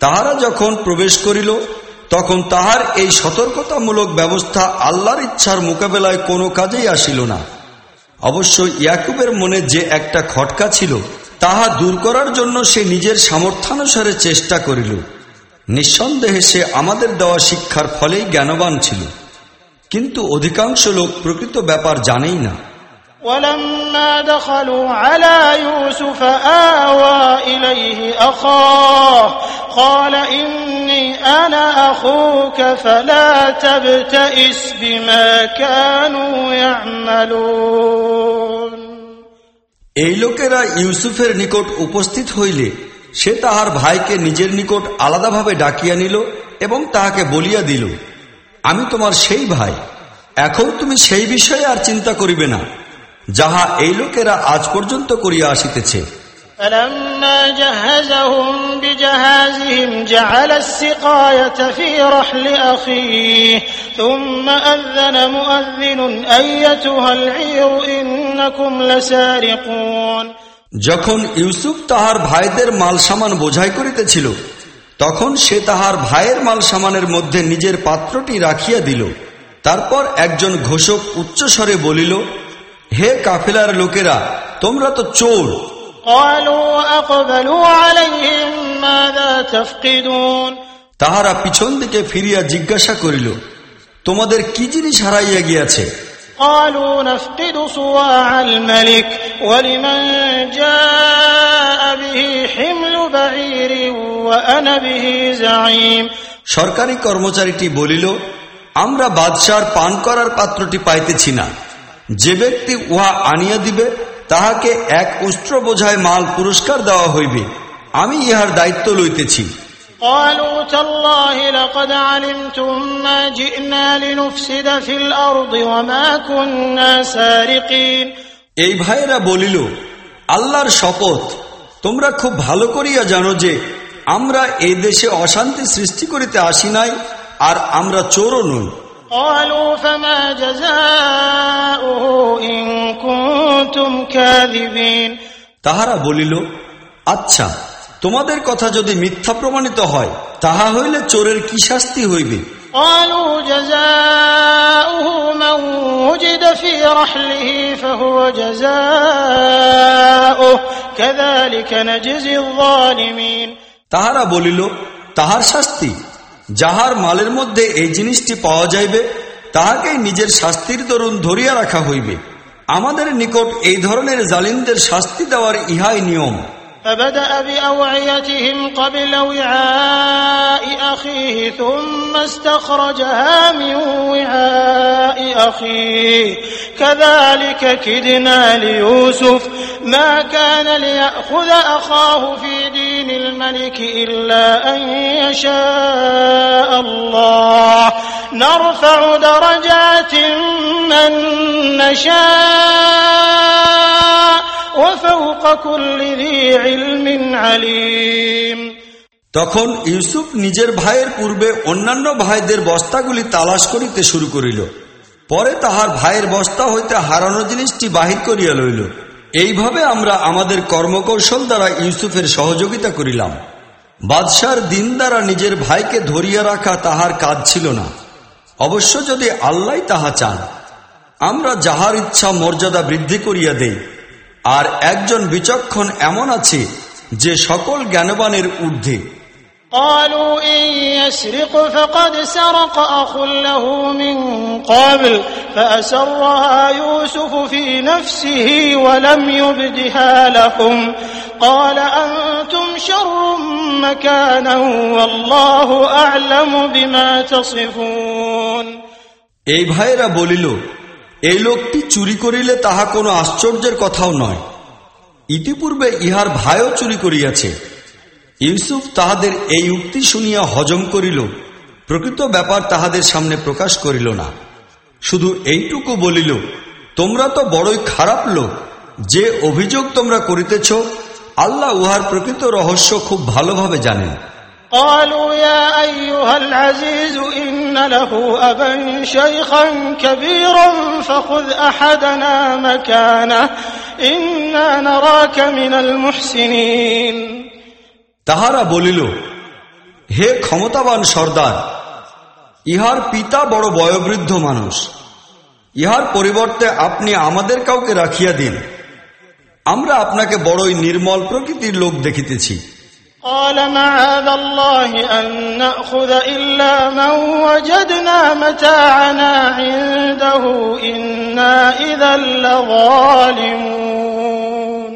তাহারা যখন প্রবেশ করিল তখন তাহার এই সতর্কতামূলক ব্যবস্থা আল্লাহর ইচ্ছার মোকাবেলায় কোনো কাজেই আসিল না অবশ্য ইয়াকুবের মনে যে একটা খটকা ছিল তাহা দূর করার জন্য সে নিজের সামর্থ্যানুসারে চেষ্টা করিল নিঃসন্দেহে সে আমাদের দেওয়া শিক্ষার ফলেই জ্ঞানবান ছিল কিন্তু অধিকাংশ লোক প্রকৃত ব্যাপার জানেই না ولما دخلوا على يوسف آوى إليه أخاه قال إني أنا أخوك فلا تبتئس بما كانوا يعملون এই লোকেরা ইউসুফের নিকট উপস্থিত হইলে সে তাহার ভাইকে নিজের নিকট আলাদাভাবে ডাকিয়া নিল এবং তাহাকে বলিয়া দিল আমি তোমার সেই ভাই এখন তুমি সেই বিষয়ে আর চিন্তা করিবে না যাহা এই লোকেরা আজ পর্যন্ত করিয়া আসিতেছে فلما جهزهم بجهازهم جعل السقاية في رحل أخيه ثم أذن مؤذن أيتها العير إنكم لسارقون যখন ইউসুফ তাহার ভাইদের মাল সামান বোঝাই করিতেছিল তখন সে তাহার ভাইয়ের মাল সামানের মধ্যে নিজের পাত্রটি রাখিয়া দিল তারপর একজন ঘোষক উচ্চস্বরে বলিল হে কাফেলার লোকেরা তোমরা তো চোর তাহারা পিছন দিকে ফিরিয়া জিজ্ঞাসা করিল তোমাদের কি জিনিস হারাইয়া গিয়াছে قالوا نفقد صواع الملك ولمن جاء به حمل بعير وأنا به زعيم সরকারি কর্মচারীটি বলিল আমরা বাদশার পান করার পাত্রটি পাইতেছি না যে ব্যক্তি উহা আনিয়া দিবে তাহাকে এক উষ্ট্র বোঝায় মাল পুরস্কার দেওয়া হইবে আমি ইহার দায়িত্ব লইতেছি এই ভাইয়েরা বলিল আল্লাহর শপথ তোমরা খুব ভালো করিয়া জানো যে আমরা এই দেশে অশান্তি সৃষ্টি করিতে আসি নাই আর আমরা চোরও নই قالوا فما جزاؤه إن كنتم كاذبين তাহারা বলিল আচ্ছা তোমাদের কথা যদি মিথ্যা প্রমাণিত হয় তাহা হইলে চোরের কি শাস্তি হইবে? তাহারা বলিল তাহার শাস্তি? যাহার মালের মধ্যে এই জিনিসটি পাওয়া যাইবে তাহাকে নিজের শাস্তির দরুন ধরিয়া রাখা হইবে। আমাদের নিকট এই ধরনের জালিমদের শাস্তি দেওয়ার ইহাই নিয়ম। فبدأ بأوعيتهم قبل وعاء أخيه ثم استخرجها من وعاء أخيه. كذلك كدنا ليوسف. ما كان ليأخذ أخاه في دين الملك إلا أن يشاء الله. نرفع درجات من نشاء. তখন ইউসুফ নিজের ভাইয়ের পূর্বে অন্যান্য ভাইদের বস্তাগুলি তালাশ করিতে শুরু করিল। পরে তাহার ভাইয়ের বস্তা হইতে হারানো জিনিসটি বাহির করিয়া লইল। এইভাবে আমরা আমাদের কর্মকৌশল দ্বারা ইউসুফের সহযোগিতা করিলাম। বাদশার দিন দ্বারা নিজের ভাইকে ধরিয়া রাখা তাহার কাজ ছিল না। অবশ্য যদি আল্লাহ তাহা চান, আমরা যাহার ইচ্ছা মর্যাদা বৃদ্ধি করিয়া দেই আর একজন বিচক্ষণ এমন আছে যে সকল জ্ঞানবানের ঊর্ধ্বে قالوا إن يسرق فقد سرق أخ له من قبل فأسرها يوسف في نفسه ولم يبدها لهم قال أنتم شر مكانا والله أعلم بما تصفون এই ভাইয়েরা বলিল এই লোকটি চুরি করিলে তাহা কোনো আশ্চর্যের কথাও নয়। ইতিপূর্বে ইহার ভাইও চুরি করিয়াছে। ইউসুফ তাহাদের এই উক্তি শুনিয়া হজম করিল, প্রকৃত ব্যাপার তাহাদের সামনে প্রকাশ করিল না। শুধু এইটুকু বলিল, তোমরা তো বড়ই খারাপ লোক, যে অভিযোগ তোমরা করিতেছ, আল্লাহ উহার প্রকৃত রহস্য খুব ভালোভাবে জানেন। قالوا يا أيها العزيز إن له أبا شيخا كبيرا فخذ أحدنا مكانه إنا نراك من المحسنين তাহারা বলিল হে ক্ষমতাবান সর্দার ইহার পিতা বড় বয়োবৃদ্ধ মানুষ ইহার পরিবর্তে আপনি আমাদের কাউকে রাখিয়া দিন আমরা আপনাকে বড়ই নির্মল প্রকৃতির লোক দেখিতেছি قال معاذ الله أن نأخذ إلا من وجدنا متاعنا عنده إنا إذا لظالمون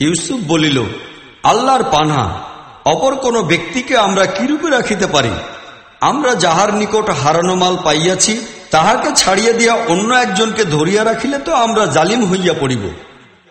ইউসুফ বলিল আল্লাহর পানা অপর কোন ব্যক্তিকে আমরা কিরূপে রাখিতে পারি আমরা যাহার নিকট হারানো মাল পাইয়াছি তাহাকে ছাড়িয়া দিয়া অন্য একজনকে ধরিয়া রাখিলে তো আমরা জালিম হইয়া পড়িব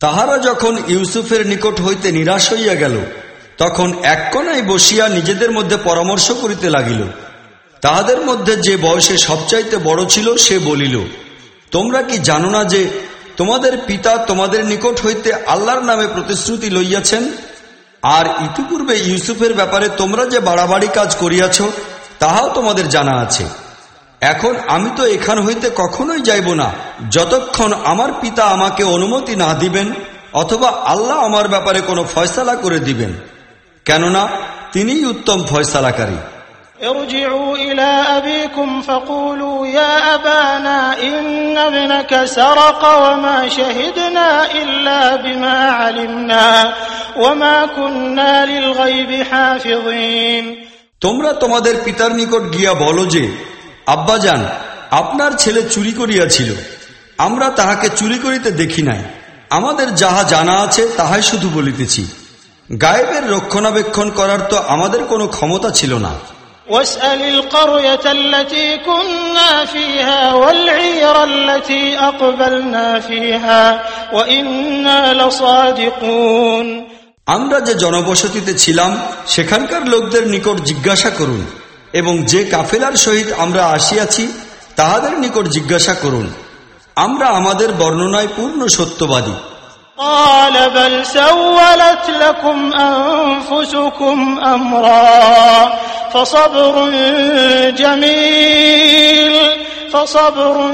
তাহারা যখন ইউসুফের নিকট হইতে নিরাশ হইয়া গেল, তখন এক কোনায় বসিয়া নিজেদের মধ্যে পরামর্শ করিতে লাগিল। তাহাদের মধ্যে যে বয়সে সবচাইতে বড় ছিল, সে বলিল, তোমরা কি জানো না যে তোমাদের পিতা তোমাদের নিকট হইতে আল্লাহর নামে প্রতিশ্রুতি লইয়াছেন? আর ইতিপূর্বে ইউসুফের ব্যাপারে তোমরা যে বাড়াবাড়ি কাজ করিয়াছ, তাহাও তোমাদের জানা আছে। এখন আমি তো এখান হইতে কখনোই যাইব না যতক্ষণ আমার পিতা আমাকে অনুমতি না দিবেন অথবা আল্লাহ আমার ব্যাপারে কোনো ফয়সালা করে দিবেন কেননা তিনিই উত্তম ফয়সালাকারী ارجعوا إلى أبيكم فقولوا يا أبانا إن ابنك سرق وما شهدنا إلا بما علمنا وما كنا للغيب حافظين তোমরা তোমাদের পিতার নিকট গিয়া বলো যে আব্বাজান আপনার ছেলে চুরি করিয়াছিল আমরা তাহাকে চুরি করিতে দেখি নাই আমাদের যাহা জানা আছে তাহাই শুধু বলিতেছি গায়েবের রক্ষণাবেক্ষণ করার তো আমাদের কোনো ক্ষমতা ছিল না واسأل القرية التي كنا فيها والعير التي أقبلنا فيها وإنا لصادقون আমরা যে জনবসতিতে ছিলাম সেখানকার লোকদের নিকট জিজ্ঞাসা করুন এবং যে কাফেলার সহিত আমরা আসিয়াছি তাহাদের নিকট জিজ্ঞাসা করুন আমরা আমাদের বর্ণনায় পূর্ণ সত্যবাদী قال بل سولت لكم أنفسكم أمرا فصبر جميل فصبر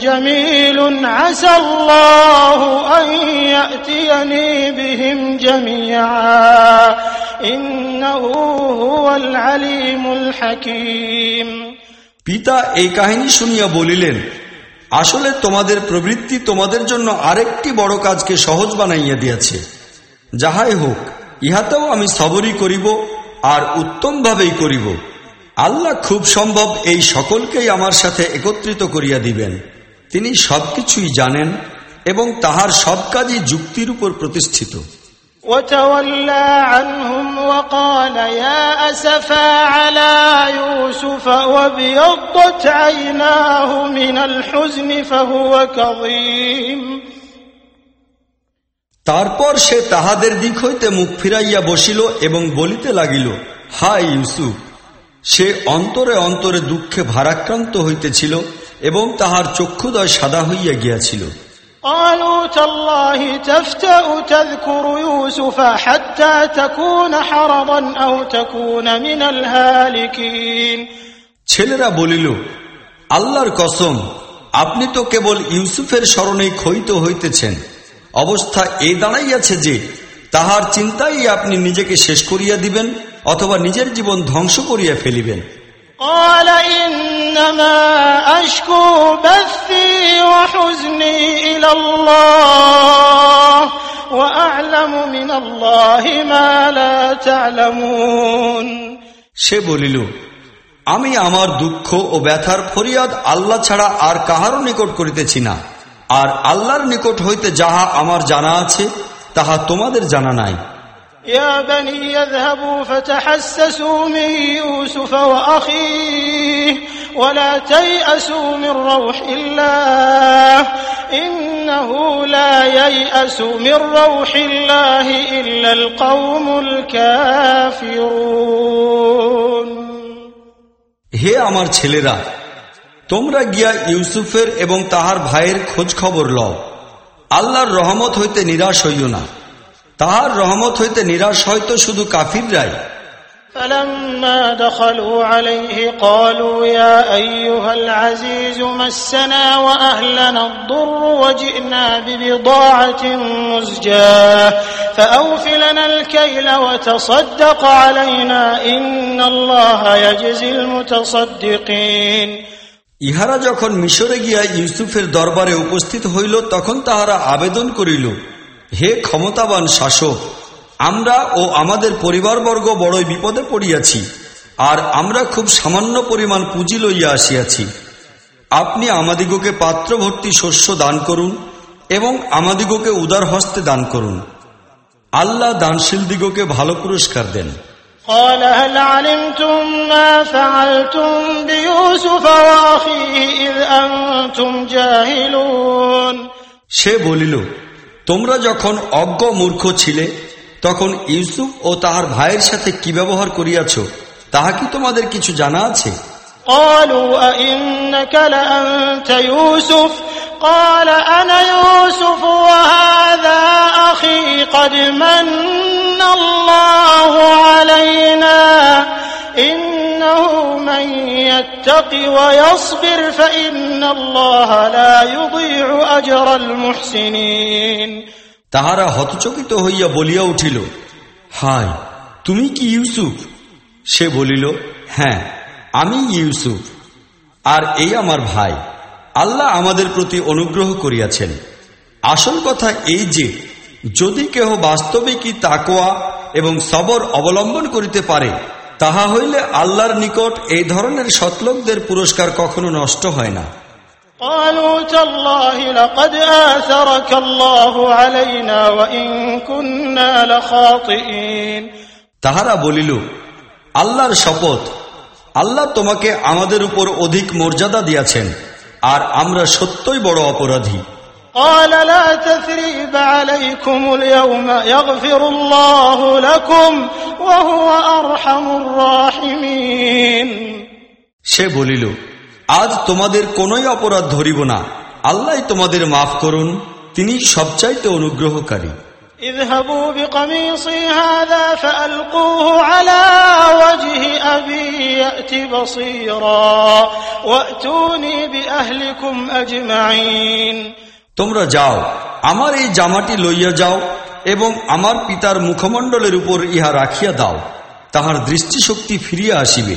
جميل عسى الله أن يأتيني بهم جميعا পিতা এই কাহিনী শুনিয়া বলিলেন, আসলে তোমাদের প্রবৃত্তি তোমাদের জন্য আরেকটি বড় কাজকে সহজ বানাইয়া দিয়াছে। যাহাই হোক, ইহাতেও আমি সবরই করিব আর উত্তমভাবেই করিব। আল্লাহ খুব সম্ভব এই সকলকেই আমার সাথে একত্রিত করিয়া দিবেন। তিনি সবকিছুই জানেন এবং তাহার সব কাজই যুক্তির উপর প্রতিষ্ঠিত। وتولى عنهم وقال يا أسفا على يوسف وابيضت عيناه من الحزن فهو كظيم তারপর সে তাহাদের দিক হইতে মুখ ফিরাইয়া বসিল এবং বলিতে লাগিল হাই ইউসুফ সে অন্তরে অন্তরে দুঃখে ভারাক্রান্ত হইতেছিল এবং তাহার চক্ষুদয় সাদা হইয়া গিয়াছিল قالوا تالله تفتأ تذكر يوسف حتى تكون حرضا أو تكون من الهالكين ছেলেরা বলিল আল্লাহর কসম আপনি তো কেবল ইউসুফের স্মরণে ক্ষয়িত হইতেছেন অবস্থা এই দাঁড়াইয়াছে যে তাহার চিন্তাই আপনি নিজেকে শেষ করিয়া দিবেন অথবা নিজের জীবন ধ্বংস করিয়া ফেলিবেন قال إنما أشكو بثي وحزني إلى الله وأعلم من الله ما لا تعلمون সে বলিল আমি আমার দুঃখ ও ব্যথার ফরিয়াদ আল্লাহ ছাড়া আর কাহারও নিকট করিতেছি না আর আল্লাহর নিকট হইতে যাহা আমার জানা আছে তাহা তোমাদের জানা নাই يا بني يذهبوا فتحسسوا من يوسف وأخيه ولا تيأسوا من روح الله إنه لا ييأس من روح الله إلا القوم الكافرون হে আমার ছেলেরা তোমরা গিয়া ইউসুফের এবং তাহার ভাইয়ের খোঁজ খবর লও আল্লাহর রহমত হইতে নিরাশ হইও না তাহার রহমত হইতে নিরাশ হয়তো শুধু কাফিররাই فلما دخلوا عليه قالوا يا أيها العزيز مسنا وأهلنا الضر وجئنا ببضاعة مزجاة فأوف لنا الكيل وتصدق علينا إن الله يجزي المتصدقين ইহারা যখন মিশরে গিয়া ইউসুফের দরবারে উপস্থিত হইল তখন তাহারা আবেদন করিল হে ক্ষমতাবান শাসক আমরা ও আমাদের পরিবারবর্গ বড়ই বিপদে পড়িয়াছি আর আমরা খুব সামান্য পরিমাণ পুঁজি লইয়া আসিয়াছি আপনি আমাদিগকে পাত্র ভর্তি শস্য দান করুন এবং আমাদিগকে উদার হস্তে দান করুন আল্লাহ দানশীল দিগকে ভালো পুরস্কার দেন قال هل علمتم ما فعلتم بيوسف وأخيه إذ أنتم جاهلون সে বলিল তোমরা যখন অজ্ঞ মূর্খ ছিলে তখন ইউসুফ ও তাহার ভাইয়ের সাথে কি ব্যবহার করিয়াছ তাহা কি তোমাদের কিছু জানা আছে قالوا أئنك لأنت يوسف قال أنا يوسف وهذا أخي قد من الله علينا إنه من يتق ويصبر فإن الله لا يضيع أجر المحسنين তাহারা হতচকিত হইয়া বলিয়া উঠিল হায় তুমি কি ইউসুফ সে বলিল হ্যাঁ আমি ইউসুফ আর এই আমার ভাই আল্লাহ আমাদের প্রতি অনুগ্রহ করিয়াছেন আসল কথা এই যে যদি কেহ বাস্তবিকই তাকোয়া এবং সবর অবলম্বন করিতে পারে তাহা হইলে আল্লাহর নিকট এই ধরনের সতলোকদের পুরস্কার কখনো নষ্ট হয় না قالوا تالله لقد آثرك الله علينا وإن كنا لخاطئين তাহারা বলিল আল্লাহর শপথ আল্লাহ তোমাকে আমাদের উপর অধিক মর্যাদা দিয়াছেন আর আমরা সত্যই বড় অপরাধী قال لا تثريب عليكم اليوم يغفر الله لكم وهو أرحم الراحمين সে বলিল আজ তোমাদের কোনোই অপরাধ ধরিব না আল্লাহ তোমাদের মাফ করুন তিনি সবচাইতে অনুগ্রহকারী اذهبوا بقميصي هذا فألقوه على وجه أبي يأت بصيرا وأتوني بأهلكم أجمعين তোমরা যাও আমার এই জামাটি লইয়া যাও এবং আমার পিতার মুখমণ্ডলের উপর ইহা রাখিয়া দাও তাহার দৃষ্টিশক্তি ফিরিয়া আসিবে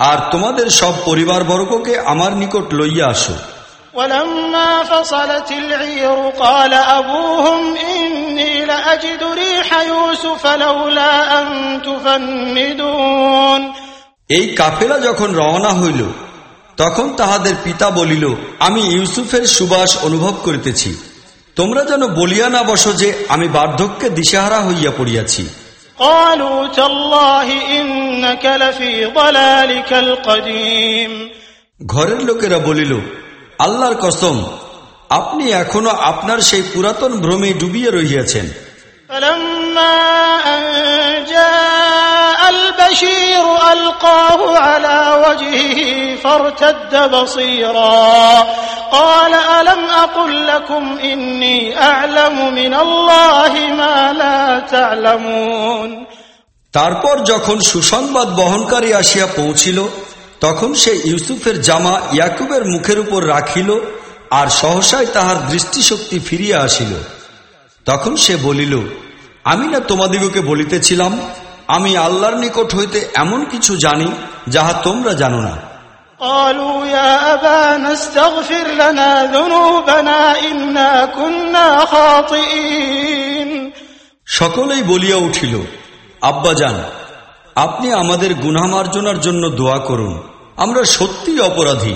আর তোমাদের সব পরিবারবর্গকে আমার নিকট লইয়া আসো ولما فصلت العير قال أبوهم إني لأجد ريح يوسف لولا أن تفندون এই কাফেলা যখন রওনা হইল তখন তাহাদের পিতা বলিল আমি ইউসুফের সুবাস অনুভব করিতেছি। তোমরা যেন বলিয়া না বসো যে আমি বার্ধক্যে দিশাহারা হইয়া পড়িয়াছি। ঘরের লোকেরা বলিল আল্লাহর কসম আপনি এখনও আপনার সেই পুরাতন ভ্রমে ডুবিয়ে রহিয়াছেন। فلما أن جاء البشير ألقاه على وجهه فارتد بصيرا قال ألم أقل لكم إني أعلم من الله ما لا تعلمون তারপর যখন সুসংবাদ বহনকারী আসিয়া পৌঁছিল তখন সে ইউসুফের জামা ইয়াকুবের মুখের উপর রাখিল আর সহসায় তাহার দৃষ্টিশক্তি ফিরিয়া আসিল তখন সে বলিল আমি না তোমাদিগকে বলিতেছিলাম আমি আল্লাহর নিকট হইতে এমন কিছু জানি যাহা তোমরা জানো না। সকলেই বলিয়া উঠিল আব্বা যান আপনি আমাদের গুনামার্জনার জন্য দোয়া করুন আমরা সত্যি অপরাধী।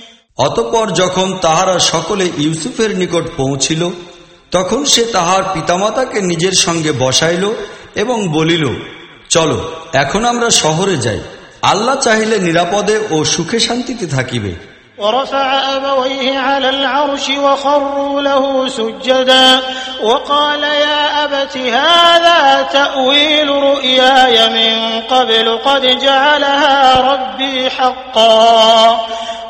অতঃপর যখন তাহারা সকলে ইউসুফের নিকট পৌঁছিল তখন সে তাহার পিতামাতাকে নিজের সঙ্গে বসাইল এবং বলিল চলো এখন আমরা শহরে যাই আল্লাহ চাহিলে নিরাপদে ও সুখে শান্তিতে থাকিবে ورفع أبويه على العرش وخروا له سجدا وقال يا أبت هذا تأويل رؤياي من قبل قد جعلها ربي حقا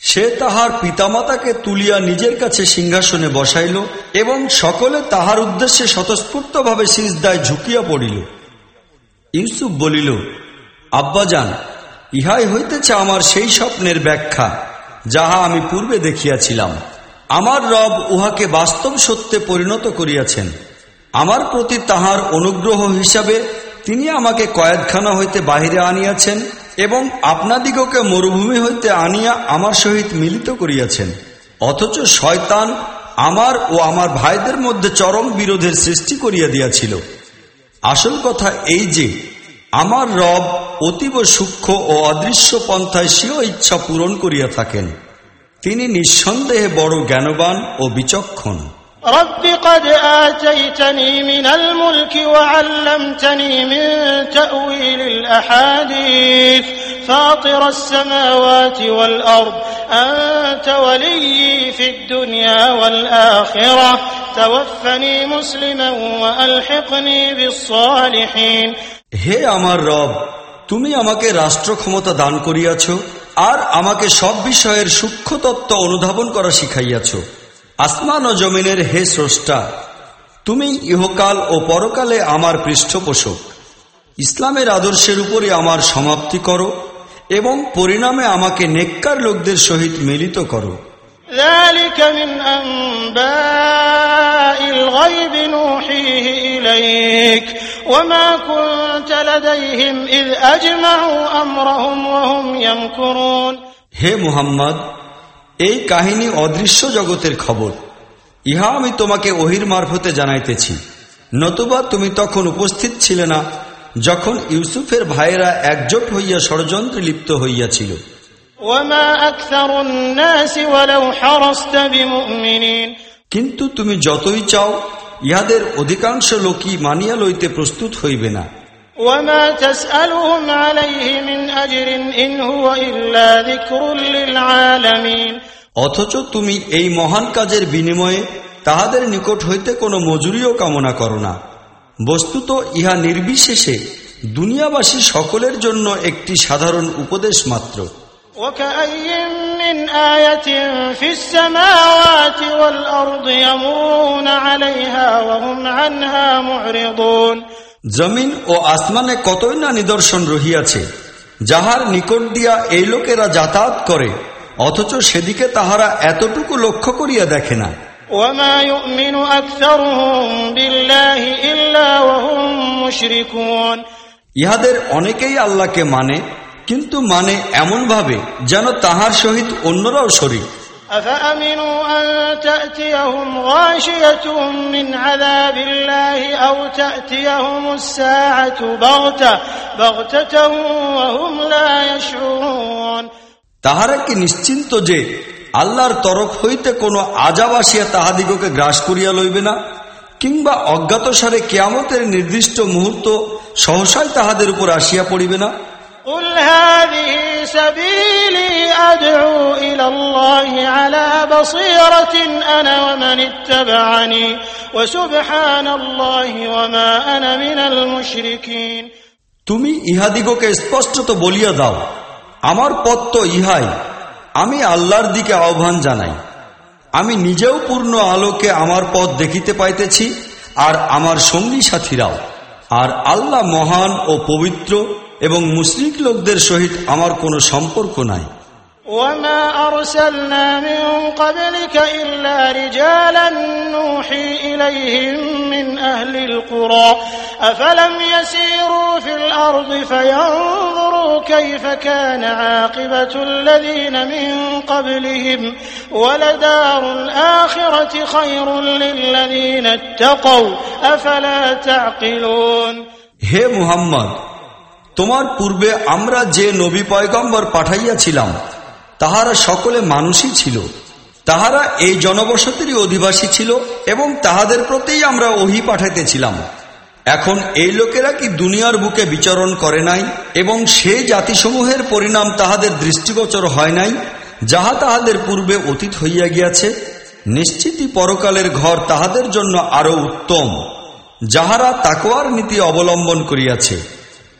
সে তাহার পিতামাতাকে তুলিয়া নিজের কাছে সিংহাসনে বসাইল এবং সকলে তাহার উদ্দেশ্যে স্বতঃস্ফূর্তভাবে সিজদায় ঝুঁকিয়া পড়িল। ইউসুফ বলিল, আব্বাজান, ইহাই হইতেছে আমার সেই স্বপ্নের ব্যাখ্যা, যাহা আমি পূর্বে দেখিয়াছিলাম। আমার রব উহাকে বাস্তব সত্যে পরিণত করিয়াছেন। আমার প্রতি তাহার অনুগ্রহ হিসাবে তিনি আমাকে কয়েদখানা হইতে বাহিরে আনিয়াছেন। এবং আপনাদিগকে মরুভূমি হইতে আনিয়া আমার সহিত মিলিত করিয়াছেন। অথচ শয়তান আমার ও আমার ভাইদের মধ্যে চরম বিরোধের সৃষ্টি করিয়া দিয়াছিল। আসল কথা এই যে, আমার রব অতীব সূক্ষ্ম ও অদৃশ্য পন্থায় স্বীয় ইচ্ছা পূরণ করিয়া থাকেন। তিনি নিঃসন্দেহে বড় জ্ঞানবান ও বিচক্ষণ। رب قد آتيتني من الملك وعلمتني من تأويل الأحاديث فاطر السماوات والأرض أنت ولي في الدنيا والآخرة توفني مسلما وألحقني بالصالحين হে আমার রব তুমি আমাকে রাষ্ট্র ক্ষমতা দান করিয়াছ আর আমাকে সব বিষয়ের সূক্ষ্ম তত্ত্ব অনুধাবন করা শিখাইয়াছ আসমান ও জমিনের হে স্রষ্টা তুমি ইহকাল ও পরকালে আমার পৃষ্ঠপোষক। ইসলামের আদর্শের উপরে আমার সমাপ্তি করো এবং পরিণামে আমাকে নেককার লোকদের সহিত মিলিত করো। হে মুহাম্মদ এই কাহিনী অদৃশ্য জগতের খবর। ইহা আমি তোমাকে ওহির মারফতে জানাইতেছি। নতুবা তুমি তখন উপস্থিত ছিলে না যখন ইউসুফের ভাইয়েরা একজোট হইয়া ষড়যন্ত্রে লিপ্ত হইয়াছিল। কিন্তু তুমি যতই চাও ইহাদের অধিকাংশ লোকই মানিয়া লইতে প্রস্তুত হইবে না। وما تسألهم عليه من أجر إن هو إلا ذكر للعالمين অথচ তুমি এই মহান কাজের বিনিময়ে তাহাদের নিকট হইতে কোনো মজুরিও কামনা করো না বস্তুত ইহা নির্বিশেষে দুনিয়াবাসী সকলের জন্য একটি সাধারণ উপদেশ মাত্র وكأي من آية في السماوات والأرض يمرون عليها وهم عنها معرضون জমিন ও আসমানে কতই না নিদর্শন রহিয়াছে যাহার নিকট দিয়া এই লোকেরা যাতায়াত করে অথচ সেদিকে তাহারা এতটুকু লক্ষ্য করিয়া দেখে না। ইহাদের অনেকেই আল্লাহকে মানে কিন্তু মানে এমনভাবে যেন তাহার সহিত অন্যরাও শরীর أفأمنوا أن تأتيهم غاشية من عذاب الله أو تأتيهم الساعة بغتة بغتة وهم لا يشعرون তাহারা কি নিশ্চিন্ত যে আল্লাহর তরফ হইতে কোনো আজাব আসিয়া তাহাদিগকে গ্রাস করিয়া লইবে না কিংবা অজ্ঞাতসারে কেয়ামতের নির্দিষ্ট মুহূর্ত সহসায় তাহাদের উপর আসিয়া পড়িবে না قل هذه سبيلي أدعو إلى الله على بصيرة أنا ومن اتبعني وسبحان الله وما أنا من المشركين তুমি ইহাদিগকে স্পষ্টত বলিয়া দাও আমার পথ তো ইহাই আমি আল্লাহর দিকে আহ্বান জানাই আমি নিজেও পূর্ণ আলোকে আমার পথ দেখিতে পাইতেছি আর আমার সঙ্গী সাথীরাও আর আল্লাহ মহান ও পবিত্র এবং মুসলিক লোকদের সহিত আমার কোনো সম্পর্ক নাই وما أرسلنا من قبلك إلا رجالا نوحي إليهم من أهل القرى أفلم يسيروا في الأرض فينظروا كيف كان عاقبة الذين من قبلهم ولدار الآخرة خير للذين اتقوا أفلا تعقلون হে মুহাম্মদ তোমার পূর্বে আমরা যে নবী পয়গম্বর পাঠাইয়াছিলাম, তাহারা সকলে মানুষই ছিল। তাহারা এই জনবসতিরই অধিবাসী ছিল এবং তাহাদের প্রতিই আমরা ওহি পাঠাইতেছিলাম। এখন এই লোকেরা কি দুনিয়ার বুকে বিচরণ করে নাই এবং সে জাতিসমূহের পরিণাম তাহাদের দৃষ্টিগোচর হয় নাই, যাহা তাহাদের পূর্বে অতীত হইয়া গিয়াছে? নিশ্চিতই পরকালের ঘর তাহাদের জন্য আরও উত্তম, যাহারা তাকোয়ার নীতি অবলম্বন করিয়াছে।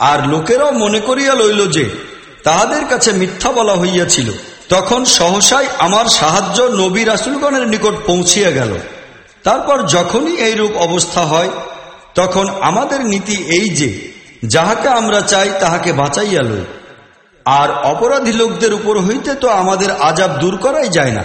আর লোকেরাও মনে করিয়া লইল যে, তাহাদের কাছে মিথ্যা বলা হইয়াছিল। তখন সহসাই আমার সাহায্য নবী রাসুলগণের নিকট পৌঁছিয়া গেল। তারপর যখনই এইরূপ অবস্থা হয়, তখন আমাদের নীতি এই যে, যাহাকে আমরা চাই তাহাকে বাঁচাইয়া লই। আর অপরাধী লোকদের উপর হইতে তো আমাদের আজাব দূর করাই যায় না।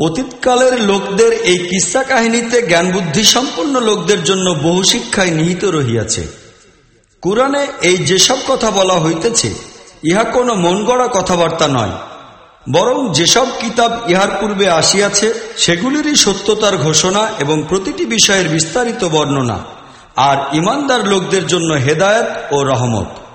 অতীতকালের লোকদের এই কিস্সা কাহিনীতে জ্ঞান বুদ্ধি সম্পন্ন লোকদের জন্য বহু শিক্ষায় নিহিত রহিয়াছে। কোরআনে এই যেসব কথা বলা হইতেছে, ইহা কোনো মন গড়া কথাবার্তা নয়। বরং যেসব কিতাব ইহার পূর্বে আসিয়াছে, সেগুলিরই সত্যতার ঘোষণা এবং প্রতিটি বিষয়ের বিস্তারিত বর্ণনা, আর ইমানদার লোকদের জন্য হেদায়ত ও রহমত।